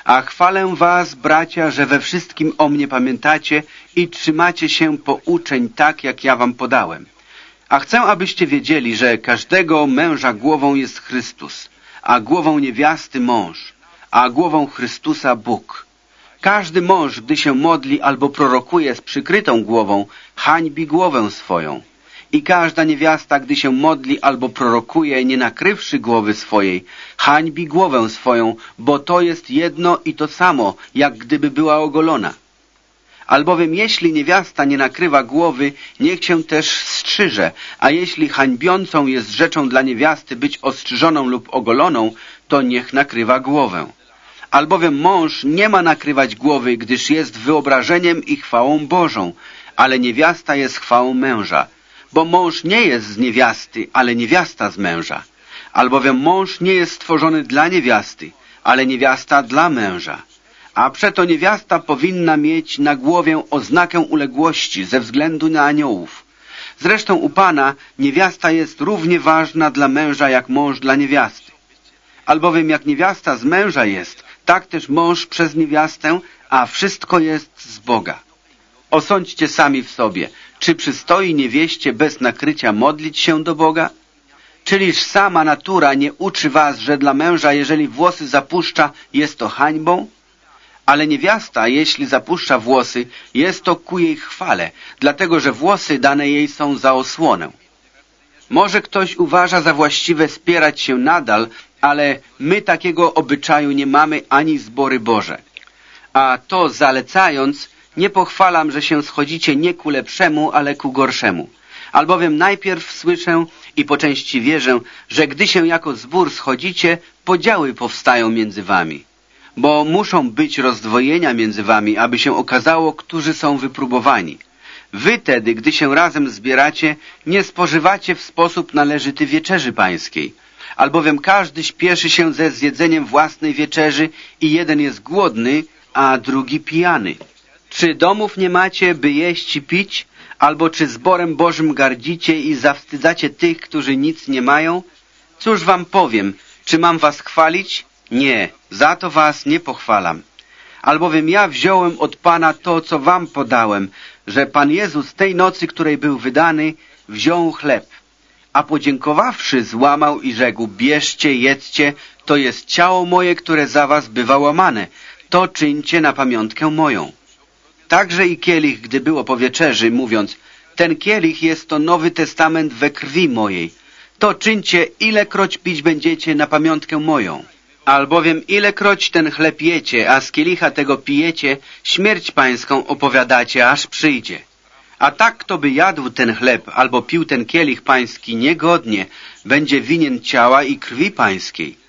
A chwalę was, bracia, że we wszystkim o mnie pamiętacie i trzymacie się pouczeń tak, jak ja wam podałem. A chcę, abyście wiedzieli, że każdego męża głową jest Chrystus, a głową niewiasty mąż, a głową Chrystusa Bóg. Każdy mąż, gdy się modli albo prorokuje z przykrytą głową, hańbi głowę swoją. I każda niewiasta, gdy się modli albo prorokuje, nie nakrywszy głowy swojej, hańbi głowę swoją, bo to jest jedno i to samo, jak gdyby była ogolona. Albowiem jeśli niewiasta nie nakrywa głowy, niech się też strzyże, a jeśli hańbiącą jest rzeczą dla niewiasty być ostrzyżoną lub ogoloną, to niech nakrywa głowę. Albowiem mąż nie ma nakrywać głowy, gdyż jest wyobrażeniem i chwałą Bożą, ale niewiasta jest chwałą męża bo mąż nie jest z niewiasty, ale niewiasta z męża. Albowiem mąż nie jest stworzony dla niewiasty, ale niewiasta dla męża. A przeto niewiasta powinna mieć na głowie oznakę uległości ze względu na aniołów. Zresztą u Pana niewiasta jest równie ważna dla męża jak mąż dla niewiasty. Albowiem jak niewiasta z męża jest, tak też mąż przez niewiastę, a wszystko jest z Boga. Osądźcie sami w sobie, czy przystoi niewieście bez nakrycia modlić się do Boga? Czyliż sama natura nie uczy was, że dla męża, jeżeli włosy zapuszcza, jest to hańbą? Ale niewiasta, jeśli zapuszcza włosy, jest to ku jej chwale, dlatego że włosy dane jej są za osłonę. Może ktoś uważa za właściwe spierać się nadal, ale my takiego obyczaju nie mamy ani zbory Boże. A to zalecając, nie pochwalam, że się schodzicie nie ku lepszemu, ale ku gorszemu. Albowiem najpierw słyszę i po części wierzę, że gdy się jako zbór schodzicie, podziały powstają między wami. Bo muszą być rozdwojenia między wami, aby się okazało, którzy są wypróbowani. Wy tedy, gdy się razem zbieracie, nie spożywacie w sposób należyty wieczerzy pańskiej. Albowiem każdy śpieszy się ze zjedzeniem własnej wieczerzy i jeden jest głodny, a drugi pijany. Czy domów nie macie, by jeść i pić? Albo czy zborem Bożym gardzicie i zawstydzacie tych, którzy nic nie mają? Cóż wam powiem, czy mam was chwalić? Nie, za to was nie pochwalam. Albowiem ja wziąłem od Pana to, co wam podałem, że Pan Jezus tej nocy, której był wydany, wziął chleb, a podziękowawszy złamał i rzekł, bierzcie, jedzcie, to jest ciało moje, które za was bywa łamane, to czyńcie na pamiątkę moją. Także i kielich, gdy było po wieczerzy, mówiąc, ten kielich jest to Nowy Testament we krwi mojej. To czyńcie, ilekroć pić będziecie na pamiątkę moją. Albowiem ilekroć ten chleb jecie, a z kielicha tego pijecie, śmierć pańską opowiadacie, aż przyjdzie. A tak, kto by jadł ten chleb albo pił ten kielich pański niegodnie, będzie winien ciała i krwi pańskiej.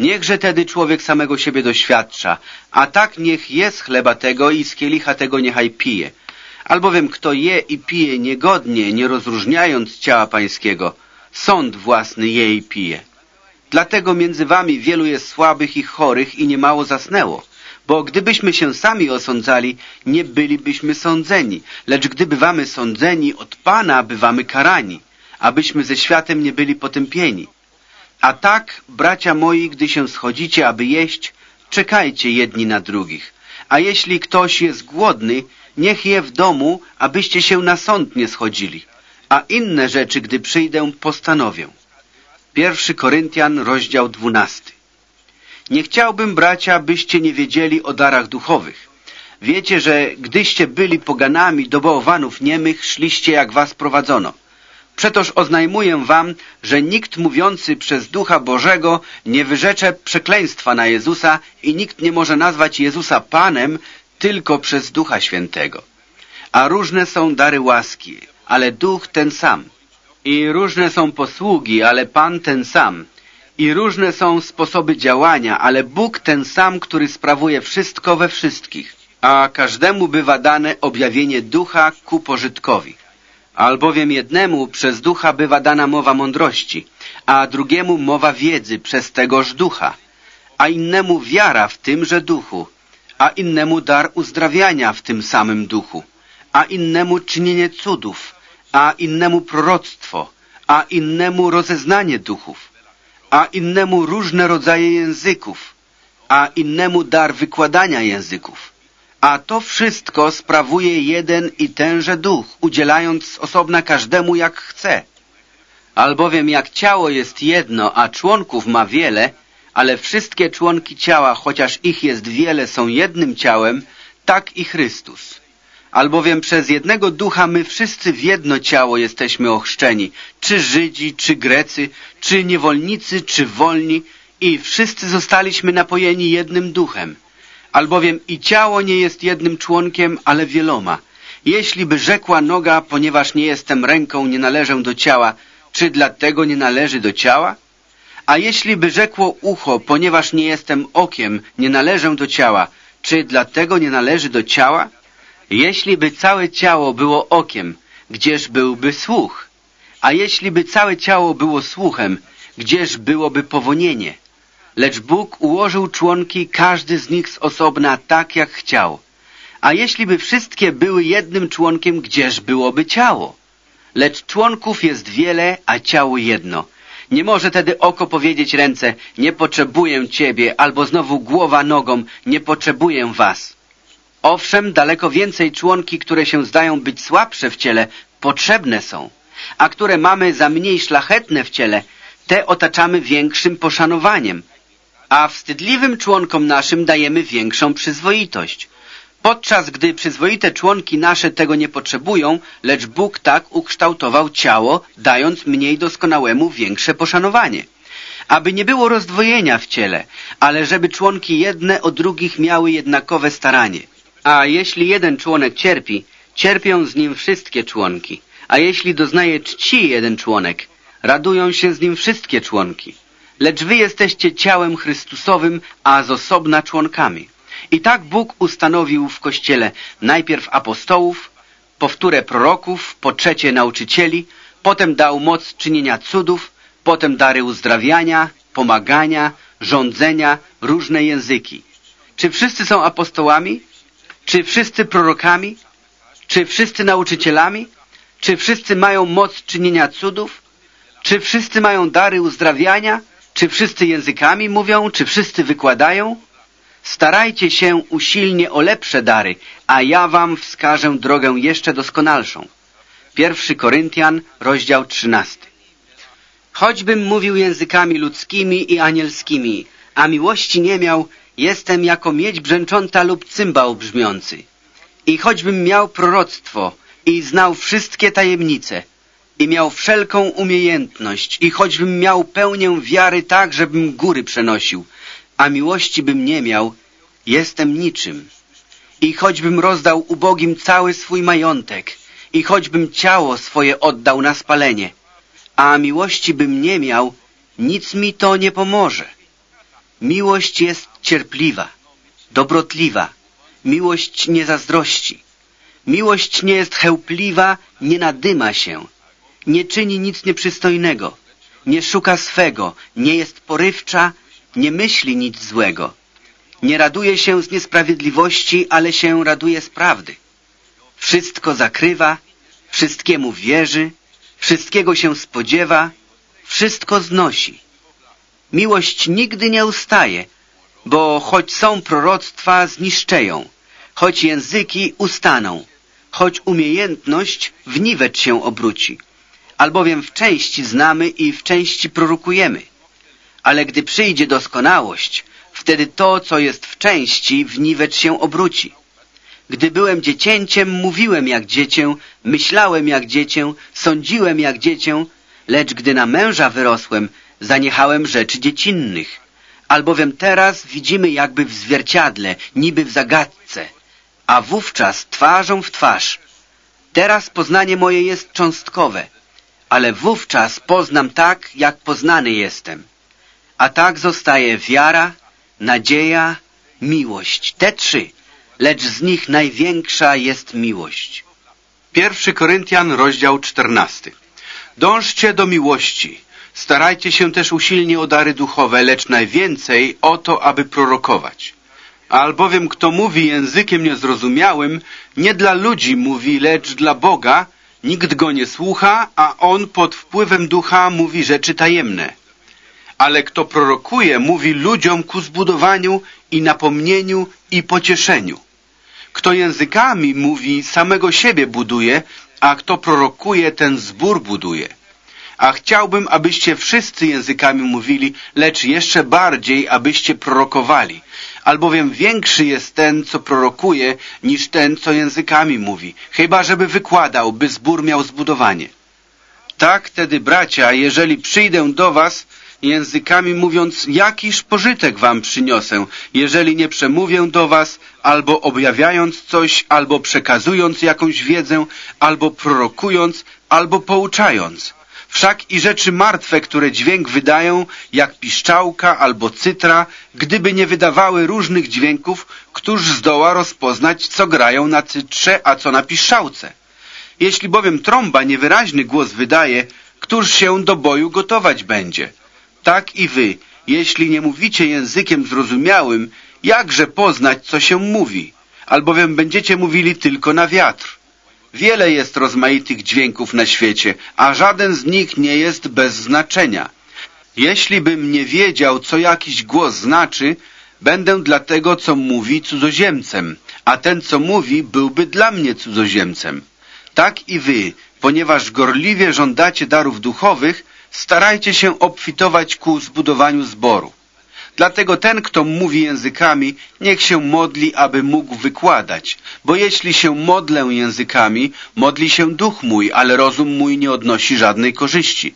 Niechże tedy człowiek samego siebie doświadcza, a tak niech je z chleba tego i z kielicha tego niechaj pije. Albowiem kto je i pije niegodnie, nie rozróżniając ciała pańskiego, sąd własny je i pije. Dlatego między wami wielu jest słabych i chorych i niemało zasnęło. Bo gdybyśmy się sami osądzali, nie bylibyśmy sądzeni, lecz gdy bywamy sądzeni od Pana, bywamy karani, abyśmy ze światem nie byli potępieni. A tak, bracia moi, gdy się schodzicie, aby jeść, czekajcie jedni na drugich. A jeśli ktoś jest głodny, niech je w domu, abyście się na sąd nie schodzili. A inne rzeczy, gdy przyjdę, postanowię. Pierwszy Koryntian, rozdział dwunasty. Nie chciałbym, bracia, byście nie wiedzieli o darach duchowych. Wiecie, że gdyście byli poganami do bałwanów niemych, szliście jak was prowadzono. Przetoż oznajmuję wam, że nikt mówiący przez Ducha Bożego nie wyrzecze przekleństwa na Jezusa i nikt nie może nazwać Jezusa Panem tylko przez Ducha Świętego. A różne są dary łaski, ale Duch ten sam. I różne są posługi, ale Pan ten sam. I różne są sposoby działania, ale Bóg ten sam, który sprawuje wszystko we wszystkich. A każdemu bywa dane objawienie ducha ku pożytkowi. Albowiem jednemu przez ducha bywa dana mowa mądrości, a drugiemu mowa wiedzy przez tegoż ducha, a innemu wiara w tymże duchu, a innemu dar uzdrawiania w tym samym duchu, a innemu czynienie cudów, a innemu proroctwo, a innemu rozeznanie duchów, a innemu różne rodzaje języków, a innemu dar wykładania języków. A to wszystko sprawuje jeden i tenże duch, udzielając z osobna każdemu jak chce. Albowiem jak ciało jest jedno, a członków ma wiele, ale wszystkie członki ciała, chociaż ich jest wiele, są jednym ciałem, tak i Chrystus. Albowiem przez jednego ducha my wszyscy w jedno ciało jesteśmy ochrzczeni, czy Żydzi, czy Grecy, czy niewolnicy, czy wolni, i wszyscy zostaliśmy napojeni jednym duchem. Albowiem i ciało nie jest jednym członkiem, ale wieloma. Jeśli by rzekła noga, ponieważ nie jestem ręką, nie należę do ciała, czy dlatego nie należy do ciała? A jeśli by rzekło ucho, ponieważ nie jestem okiem, nie należę do ciała, czy dlatego nie należy do ciała? Jeśli by całe ciało było okiem, gdzież byłby słuch? A jeśli by całe ciało było słuchem, gdzież byłoby powonienie? Lecz Bóg ułożył członki, każdy z nich z osobna, tak jak chciał. A jeśli by wszystkie były jednym członkiem, gdzież byłoby ciało? Lecz członków jest wiele, a ciało jedno. Nie może tedy oko powiedzieć ręce, nie potrzebuję ciebie, albo znowu głowa nogą, nie potrzebuję was. Owszem, daleko więcej członki, które się zdają być słabsze w ciele, potrzebne są, a które mamy za mniej szlachetne w ciele, te otaczamy większym poszanowaniem. A wstydliwym członkom naszym dajemy większą przyzwoitość. Podczas gdy przyzwoite członki nasze tego nie potrzebują, lecz Bóg tak ukształtował ciało, dając mniej doskonałemu większe poszanowanie. Aby nie było rozdwojenia w ciele, ale żeby członki jedne o drugich miały jednakowe staranie. A jeśli jeden członek cierpi, cierpią z nim wszystkie członki. A jeśli doznaje czci jeden członek, radują się z nim wszystkie członki. Lecz wy jesteście ciałem Chrystusowym, a z osobna członkami. I tak Bóg ustanowił w Kościele najpierw apostołów, powtórę proroków, po trzecie nauczycieli, potem dał moc czynienia cudów, potem dary uzdrawiania, pomagania, rządzenia, różne języki. Czy wszyscy są apostołami? Czy wszyscy prorokami? Czy wszyscy nauczycielami? Czy wszyscy mają moc czynienia cudów? Czy wszyscy mają dary uzdrawiania? Czy wszyscy językami mówią? Czy wszyscy wykładają? Starajcie się usilnie o lepsze dary, a ja wam wskażę drogę jeszcze doskonalszą. Pierwszy Koryntian, rozdział trzynasty. Choćbym mówił językami ludzkimi i anielskimi, a miłości nie miał, jestem jako miedź brzęcząta lub cymbał brzmiący. I choćbym miał proroctwo i znał wszystkie tajemnice i miał wszelką umiejętność i choćbym miał pełnię wiary tak, żebym góry przenosił, a miłości bym nie miał, jestem niczym. I choćbym rozdał ubogim cały swój majątek i choćbym ciało swoje oddał na spalenie, a miłości bym nie miał, nic mi to nie pomoże. Miłość jest cierpliwa, dobrotliwa, miłość nie zazdrości. Miłość nie jest chełpliwa, nie nadyma się, nie czyni nic nieprzystojnego, nie szuka swego, nie jest porywcza, nie myśli nic złego. Nie raduje się z niesprawiedliwości, ale się raduje z prawdy. Wszystko zakrywa, wszystkiemu wierzy, wszystkiego się spodziewa, wszystko znosi. Miłość nigdy nie ustaje, bo choć są proroctwa, zniszczeją, choć języki ustaną, choć umiejętność w niwecz się obróci. Albowiem w części znamy i w części prorokujemy. Ale gdy przyjdzie doskonałość, wtedy to, co jest w części, w niwecz się obróci. Gdy byłem dziecięciem, mówiłem jak dziecię, myślałem jak dziecię, sądziłem jak dziecię, lecz gdy na męża wyrosłem, zaniechałem rzeczy dziecinnych. Albowiem teraz widzimy jakby w zwierciadle, niby w zagadce, a wówczas twarzą w twarz. Teraz poznanie moje jest cząstkowe, ale wówczas poznam tak, jak poznany jestem. A tak zostaje wiara, nadzieja, miłość. Te trzy, lecz z nich największa jest miłość. Pierwszy Koryntian, rozdział czternasty. Dążcie do miłości. Starajcie się też usilnie o dary duchowe, lecz najwięcej o to, aby prorokować. Albowiem kto mówi językiem niezrozumiałym, nie dla ludzi mówi, lecz dla Boga, nikt go nie słucha, a on pod wpływem ducha mówi rzeczy tajemne. Ale kto prorokuje, mówi ludziom ku zbudowaniu i napomnieniu i pocieszeniu. Kto językami mówi, samego siebie buduje, a kto prorokuje, ten zbór buduje. A chciałbym, abyście wszyscy językami mówili, lecz jeszcze bardziej, abyście prorokowali. Albowiem większy jest ten, co prorokuje, niż ten, co językami mówi, chyba żeby wykładał, by zbór miał zbudowanie. Tak tedy, bracia, jeżeli przyjdę do was, językami mówiąc, jakiż pożytek wam przyniosę, jeżeli nie przemówię do was, albo objawiając coś, albo przekazując jakąś wiedzę, albo prorokując, albo pouczając. Wszak i rzeczy martwe, które dźwięk wydają, jak piszczałka albo cytra, gdyby nie wydawały różnych dźwięków, któż zdoła rozpoznać, co grają na cytrze, a co na piszczałce? Jeśli bowiem trąba niewyraźny głos wydaje, któż się do boju gotować będzie? Tak i wy, jeśli nie mówicie językiem zrozumiałym, jakże poznać, co się mówi? Albowiem będziecie mówili tylko na wiatr. Wiele jest rozmaitych dźwięków na świecie, a żaden z nich nie jest bez znaczenia. Jeśli bym nie wiedział, co jakiś głos znaczy, będę dla tego, co mówi, cudzoziemcem, a ten, co mówi, byłby dla mnie cudzoziemcem. Tak i wy, ponieważ gorliwie żądacie darów duchowych, starajcie się obfitować ku zbudowaniu zboru. Dlatego ten, kto mówi językami, niech się modli, aby mógł wykładać. Bo jeśli się modlę językami, modli się duch mój, ale rozum mój nie odnosi żadnej korzyści.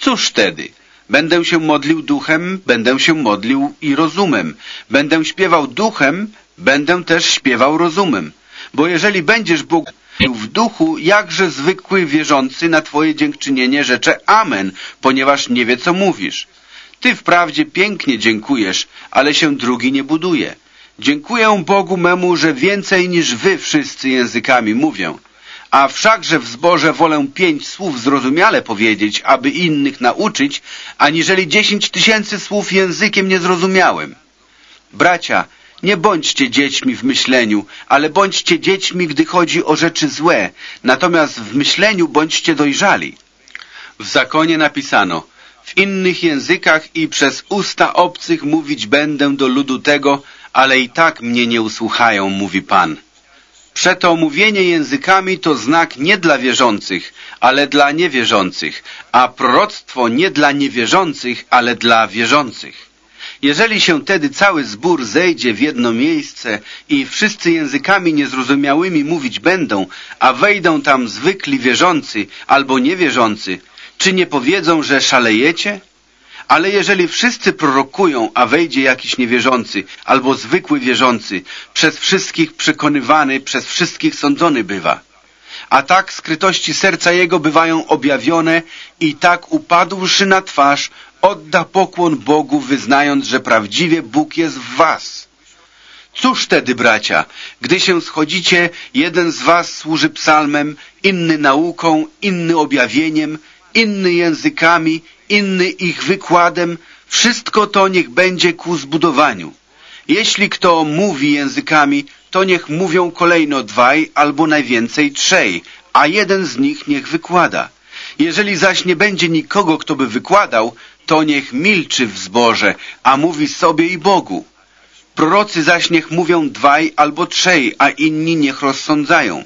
Cóż wtedy? Będę się modlił duchem, będę się modlił i rozumem. Będę śpiewał duchem, będę też śpiewał rozumem. Bo jeżeli będziesz Bóg w duchu, jakże zwykły wierzący na Twoje dziękczynienie rzecze Amen, ponieważ nie wie, co mówisz. Ty wprawdzie pięknie dziękujesz, ale się drugi nie buduje. Dziękuję Bogu memu, że więcej niż wy wszyscy językami mówię. A wszakże w zborze wolę pięć słów zrozumiale powiedzieć, aby innych nauczyć, aniżeli dziesięć tysięcy słów językiem niezrozumiałym. Bracia, nie bądźcie dziećmi w myśleniu, ale bądźcie dziećmi, gdy chodzi o rzeczy złe, natomiast w myśleniu bądźcie dojrzali. W zakonie napisano, w innych językach i przez usta obcych mówić będę do ludu tego, ale i tak mnie nie usłuchają, mówi Pan. Przeto mówienie językami to znak nie dla wierzących, ale dla niewierzących, a proroctwo nie dla niewierzących, ale dla wierzących. Jeżeli się tedy cały zbór zejdzie w jedno miejsce i wszyscy językami niezrozumiałymi mówić będą, a wejdą tam zwykli wierzący albo niewierzący, czy nie powiedzą, że szalejecie? Ale jeżeli wszyscy prorokują, a wejdzie jakiś niewierzący albo zwykły wierzący, przez wszystkich przekonywany, przez wszystkich sądzony bywa. A tak skrytości serca jego bywają objawione i tak upadłszy na twarz, odda pokłon Bogu, wyznając, że prawdziwie Bóg jest w was. Cóż wtedy, bracia, gdy się schodzicie, jeden z was służy psalmem, inny nauką, inny objawieniem, inny językami, inny ich wykładem, wszystko to niech będzie ku zbudowaniu. Jeśli kto mówi językami, to niech mówią kolejno dwaj albo najwięcej trzej, a jeden z nich niech wykłada. Jeżeli zaś nie będzie nikogo, kto by wykładał, to niech milczy w zborze, a mówi sobie i Bogu. Prorocy zaś niech mówią dwaj albo trzej, a inni niech rozsądzają.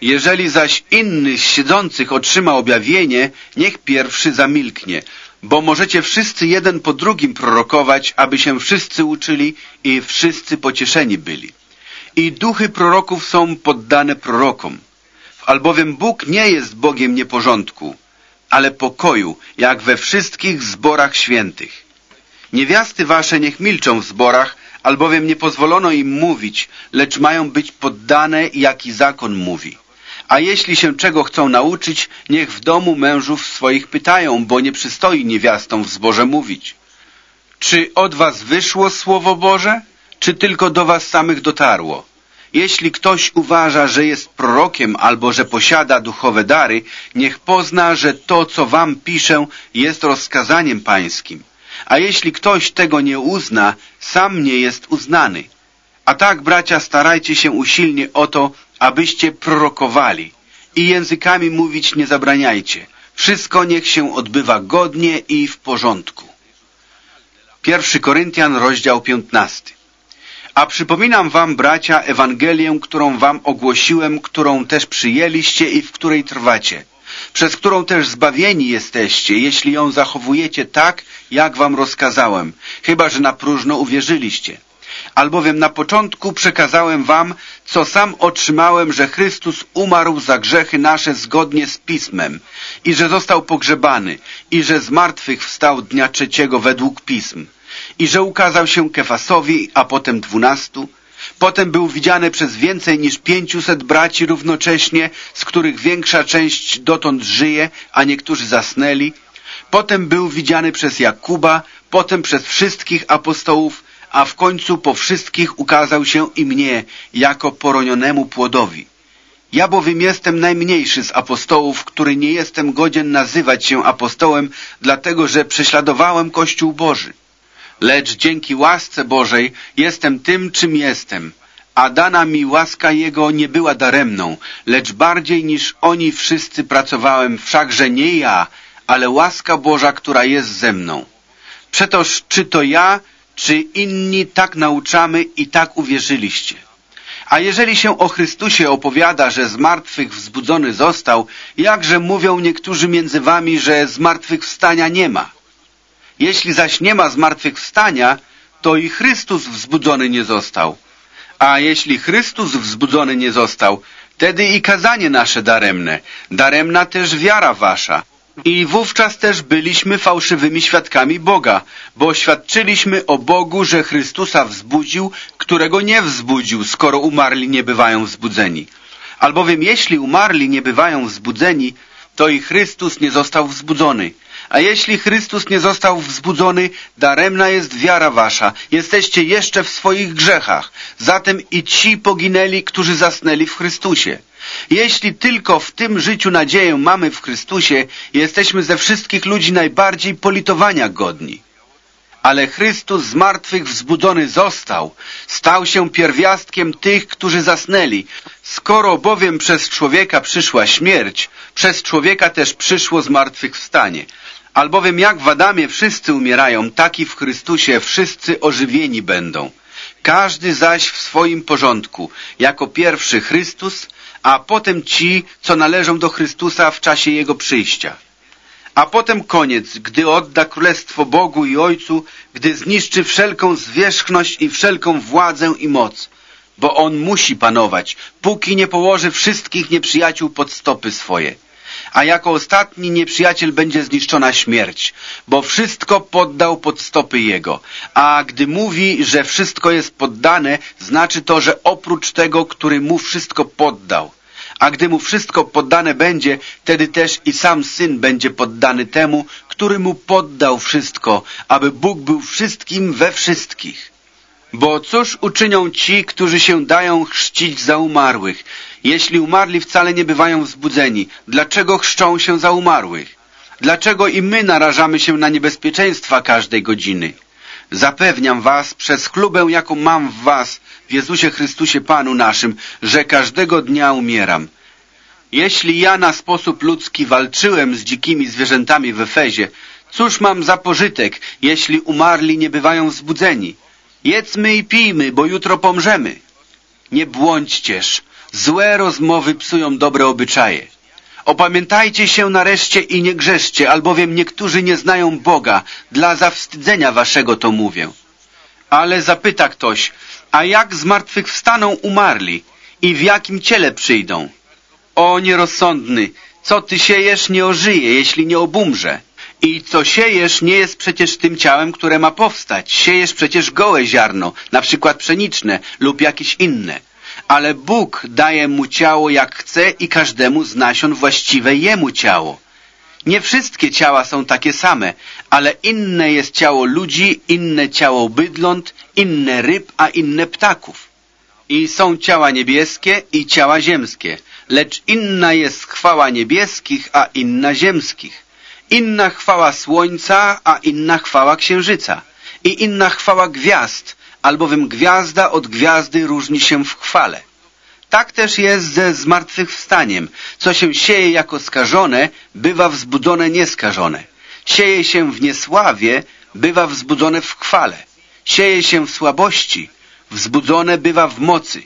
Jeżeli zaś inny z siedzących otrzyma objawienie, niech pierwszy zamilknie, bo możecie wszyscy jeden po drugim prorokować, aby się wszyscy uczyli i wszyscy pocieszeni byli. I duchy proroków są poddane prorokom. Albowiem Bóg nie jest Bogiem nieporządku, ale pokoju, jak we wszystkich zborach świętych. Niewiasty wasze niech milczą w zborach, albowiem nie pozwolono im mówić, lecz mają być poddane, jaki zakon mówi. A jeśli się czego chcą nauczyć, niech w domu mężów swoich pytają, bo nie przystoi niewiastom w zborze mówić. Czy od was wyszło Słowo Boże, czy tylko do was samych dotarło? Jeśli ktoś uważa, że jest prorokiem albo że posiada duchowe dary, niech pozna, że to, co wam piszę, jest rozkazaniem pańskim. A jeśli ktoś tego nie uzna, sam nie jest uznany. A tak, bracia, starajcie się usilnie o to, abyście prorokowali i językami mówić nie zabraniajcie. Wszystko niech się odbywa godnie i w porządku. Pierwszy Koryntian, rozdział 15. A przypominam wam, bracia, Ewangelię, którą wam ogłosiłem, którą też przyjęliście i w której trwacie, przez którą też zbawieni jesteście, jeśli ją zachowujecie tak, jak wam rozkazałem, chyba że na próżno uwierzyliście. Albowiem na początku przekazałem wam, co sam otrzymałem, że Chrystus umarł za grzechy nasze zgodnie z Pismem i że został pogrzebany i że z martwych wstał dnia trzeciego według Pism i że ukazał się Kefasowi, a potem dwunastu. Potem był widziany przez więcej niż pięciuset braci równocześnie, z których większa część dotąd żyje, a niektórzy zasnęli. Potem był widziany przez Jakuba, potem przez wszystkich apostołów, a w końcu po wszystkich ukazał się i mnie, jako poronionemu płodowi. Ja bowiem jestem najmniejszy z apostołów, który nie jestem godzien nazywać się apostołem, dlatego że prześladowałem Kościół Boży. Lecz dzięki łasce Bożej jestem tym, czym jestem, a dana mi łaska Jego nie była daremną, lecz bardziej niż oni wszyscy pracowałem, wszakże nie ja, ale łaska Boża, która jest ze mną. Przetoż czy to ja, czy inni tak nauczamy i tak uwierzyliście. A jeżeli się o Chrystusie opowiada, że z martwych wzbudzony został, jakże mówią niektórzy między wami, że z martwych wstania nie ma? Jeśli zaś nie ma zmartwychwstania, to i Chrystus wzbudzony nie został. A jeśli Chrystus wzbudzony nie został, wtedy i kazanie nasze daremne, daremna też wiara wasza. I wówczas też byliśmy fałszywymi świadkami Boga, bo świadczyliśmy o Bogu, że Chrystusa wzbudził, którego nie wzbudził, skoro umarli nie bywają wzbudzeni. Albowiem jeśli umarli nie bywają wzbudzeni, to i Chrystus nie został wzbudzony. A jeśli Chrystus nie został wzbudzony, daremna jest wiara wasza. Jesteście jeszcze w swoich grzechach. Zatem i ci poginęli, którzy zasnęli w Chrystusie. Jeśli tylko w tym życiu nadzieję mamy w Chrystusie, jesteśmy ze wszystkich ludzi najbardziej politowania godni. Ale Chrystus z martwych wzbudzony został, stał się pierwiastkiem tych, którzy zasnęli. Skoro bowiem przez człowieka przyszła śmierć, przez człowieka też przyszło zmartwychwstanie. Albowiem jak w Adamie wszyscy umierają, tak i w Chrystusie wszyscy ożywieni będą. Każdy zaś w swoim porządku, jako pierwszy Chrystus, a potem ci, co należą do Chrystusa w czasie Jego przyjścia. A potem koniec, gdy odda królestwo Bogu i Ojcu, gdy zniszczy wszelką zwierzchność i wszelką władzę i moc, bo On musi panować, póki nie położy wszystkich nieprzyjaciół pod stopy swoje a jako ostatni nieprzyjaciel będzie zniszczona śmierć, bo wszystko poddał pod stopy Jego. A gdy mówi, że wszystko jest poddane, znaczy to, że oprócz tego, który mu wszystko poddał. A gdy mu wszystko poddane będzie, wtedy też i sam Syn będzie poddany temu, który mu poddał wszystko, aby Bóg był wszystkim we wszystkich. Bo cóż uczynią ci, którzy się dają chrzcić za umarłych? Jeśli umarli wcale nie bywają wzbudzeni, dlaczego chrzczą się za umarłych? Dlaczego i my narażamy się na niebezpieczeństwa każdej godziny? Zapewniam was przez chlubę, jaką mam w was, w Jezusie Chrystusie Panu naszym, że każdego dnia umieram. Jeśli ja na sposób ludzki walczyłem z dzikimi zwierzętami w Efezie, cóż mam za pożytek, jeśli umarli nie bywają wzbudzeni? Jedzmy i pijmy, bo jutro pomrzemy. Nie błądźcież. Złe rozmowy psują dobre obyczaje. Opamiętajcie się nareszcie i nie grzeszcie, albowiem niektórzy nie znają Boga. Dla zawstydzenia waszego to mówię. Ale zapyta ktoś, a jak zmartwychwstaną umarli i w jakim ciele przyjdą? O nierozsądny, co ty siejesz nie ożyje, jeśli nie obumrze. I co siejesz nie jest przecież tym ciałem, które ma powstać. Siejesz przecież gołe ziarno, na przykład pszeniczne lub jakieś inne. Ale Bóg daje mu ciało jak chce i każdemu z nasion właściwe jemu ciało. Nie wszystkie ciała są takie same, ale inne jest ciało ludzi, inne ciało bydląt, inne ryb, a inne ptaków. I są ciała niebieskie i ciała ziemskie, lecz inna jest chwała niebieskich, a inna ziemskich inna chwała słońca, a inna chwała księżyca i inna chwała gwiazd, albowiem gwiazda od gwiazdy różni się w chwale. Tak też jest ze zmartwychwstaniem. Co się sieje jako skażone, bywa wzbudzone nieskażone. Sieje się w niesławie, bywa wzbudzone w chwale. Sieje się w słabości, wzbudzone bywa w mocy.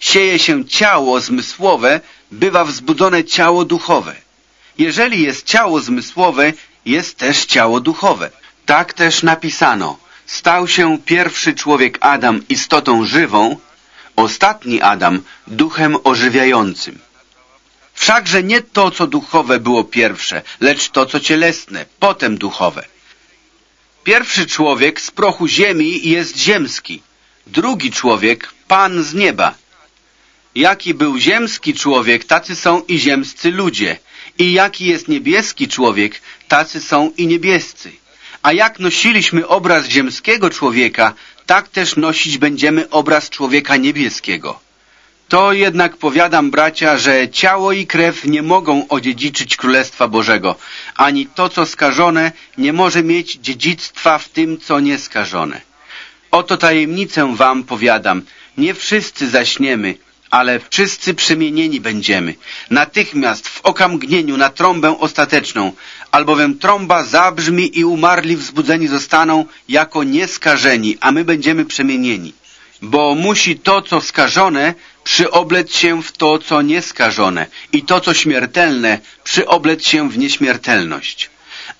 Sieje się ciało zmysłowe, bywa wzbudzone ciało duchowe. Jeżeli jest ciało zmysłowe, jest też ciało duchowe. Tak też napisano. Stał się pierwszy człowiek Adam istotą żywą, ostatni Adam duchem ożywiającym. Wszakże nie to, co duchowe było pierwsze, lecz to, co cielesne, potem duchowe. Pierwszy człowiek z prochu ziemi jest ziemski, drugi człowiek Pan z nieba. Jaki był ziemski człowiek, tacy są i ziemscy ludzie. I jaki jest niebieski człowiek, tacy są i niebiescy. A jak nosiliśmy obraz ziemskiego człowieka, tak też nosić będziemy obraz człowieka niebieskiego. To jednak powiadam, bracia, że ciało i krew nie mogą odziedziczyć Królestwa Bożego, ani to, co skażone, nie może mieć dziedzictwa w tym, co nieskażone. Oto tajemnicę wam powiadam, nie wszyscy zaśniemy, ale wszyscy przemienieni będziemy. Natychmiast w okamgnieniu na trąbę ostateczną, albowiem trąba zabrzmi i umarli wzbudzeni zostaną jako nieskażeni, a my będziemy przemienieni. Bo musi to, co skażone, przyoblec się w to, co nieskażone i to, co śmiertelne, przyoblec się w nieśmiertelność.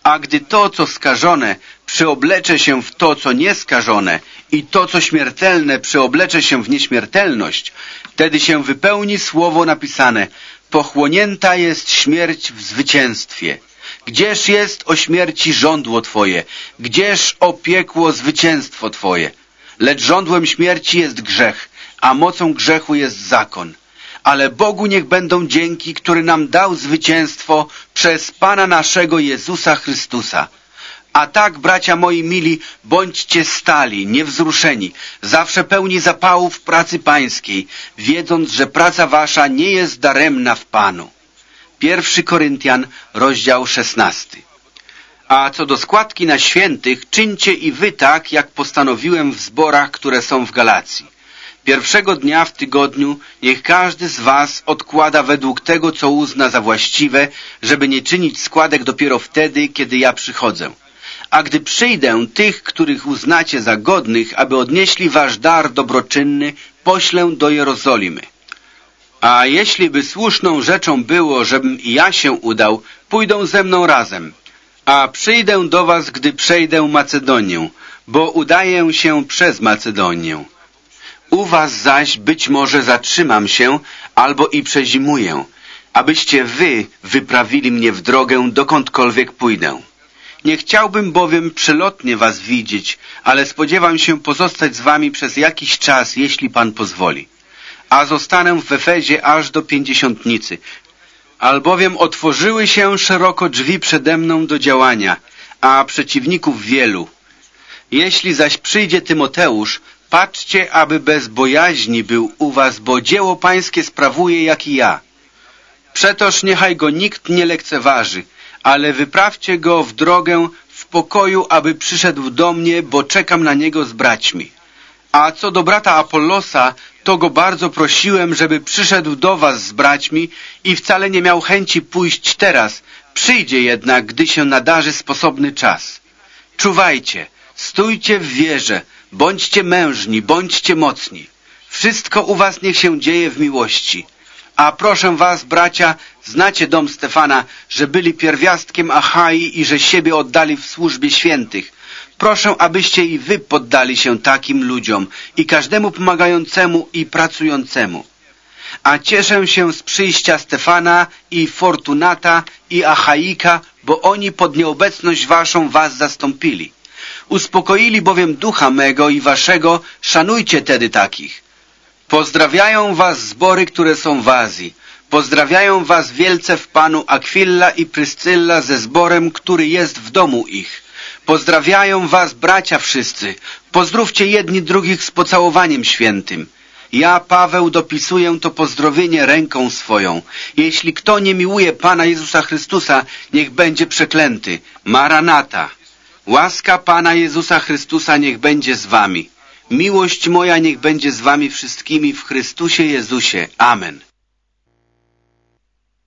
A gdy to, co skażone, przeoblecze się w to, co nieskażone i to, co śmiertelne, przeoblecze się w nieśmiertelność, wtedy się wypełni słowo napisane Pochłonięta jest śmierć w zwycięstwie. Gdzież jest o śmierci żądło Twoje? Gdzież opiekło zwycięstwo Twoje? Lecz żądłem śmierci jest grzech, a mocą grzechu jest zakon. Ale Bogu niech będą dzięki, który nam dał zwycięstwo przez Pana naszego Jezusa Chrystusa. A tak, bracia moi mili, bądźcie stali, niewzruszeni, zawsze pełni zapału w pracy pańskiej, wiedząc, że praca wasza nie jest daremna w Panu. Pierwszy Koryntian, rozdział szesnasty. A co do składki na świętych, czyńcie i wy tak, jak postanowiłem w zborach, które są w Galacji. Pierwszego dnia w tygodniu niech każdy z was odkłada według tego, co uzna za właściwe, żeby nie czynić składek dopiero wtedy, kiedy ja przychodzę. A gdy przyjdę, tych, których uznacie za godnych, aby odnieśli wasz dar dobroczynny, poślę do Jerozolimy. A jeśli by słuszną rzeczą było, żebym i ja się udał, pójdą ze mną razem. A przyjdę do was, gdy przejdę Macedonię, bo udaję się przez Macedonię. U was zaś być może zatrzymam się, albo i przezimuję, abyście wy wyprawili mnie w drogę, dokądkolwiek pójdę. Nie chciałbym bowiem przelotnie was widzieć, ale spodziewam się pozostać z wami przez jakiś czas, jeśli Pan pozwoli. A zostanę w Efezie aż do pięćdziesiątnicy. Albowiem otworzyły się szeroko drzwi przede mną do działania, a przeciwników wielu. Jeśli zaś przyjdzie Tymoteusz, patrzcie, aby bez bojaźni był u was, bo dzieło pańskie sprawuje jak i ja. Przetoż niechaj go nikt nie lekceważy, ale wyprawcie go w drogę w pokoju, aby przyszedł do mnie, bo czekam na niego z braćmi. A co do brata Apollosa, to go bardzo prosiłem, żeby przyszedł do was z braćmi i wcale nie miał chęci pójść teraz. Przyjdzie jednak, gdy się nadarzy sposobny czas. Czuwajcie, stójcie w wierze, bądźcie mężni, bądźcie mocni. Wszystko u was niech się dzieje w miłości. A proszę was, bracia, znacie dom Stefana, że byli pierwiastkiem Achai i że siebie oddali w służbie świętych. Proszę, abyście i wy poddali się takim ludziom i każdemu pomagającemu i pracującemu. A cieszę się z przyjścia Stefana i Fortunata i Achaika, bo oni pod nieobecność waszą was zastąpili. Uspokoili bowiem ducha mego i waszego, szanujcie tedy takich. Pozdrawiają was zbory, które są w Azji. Pozdrawiają was wielce w Panu Aquilla i Pryscylla ze zborem, który jest w domu ich. Pozdrawiają was bracia wszyscy. Pozdrówcie jedni drugich z pocałowaniem świętym. Ja, Paweł, dopisuję to pozdrowienie ręką swoją. Jeśli kto nie miłuje Pana Jezusa Chrystusa, niech będzie przeklęty. Maranata. Łaska Pana Jezusa Chrystusa niech będzie z wami. Miłość moja niech będzie z wami wszystkimi w Chrystusie Jezusie. Amen.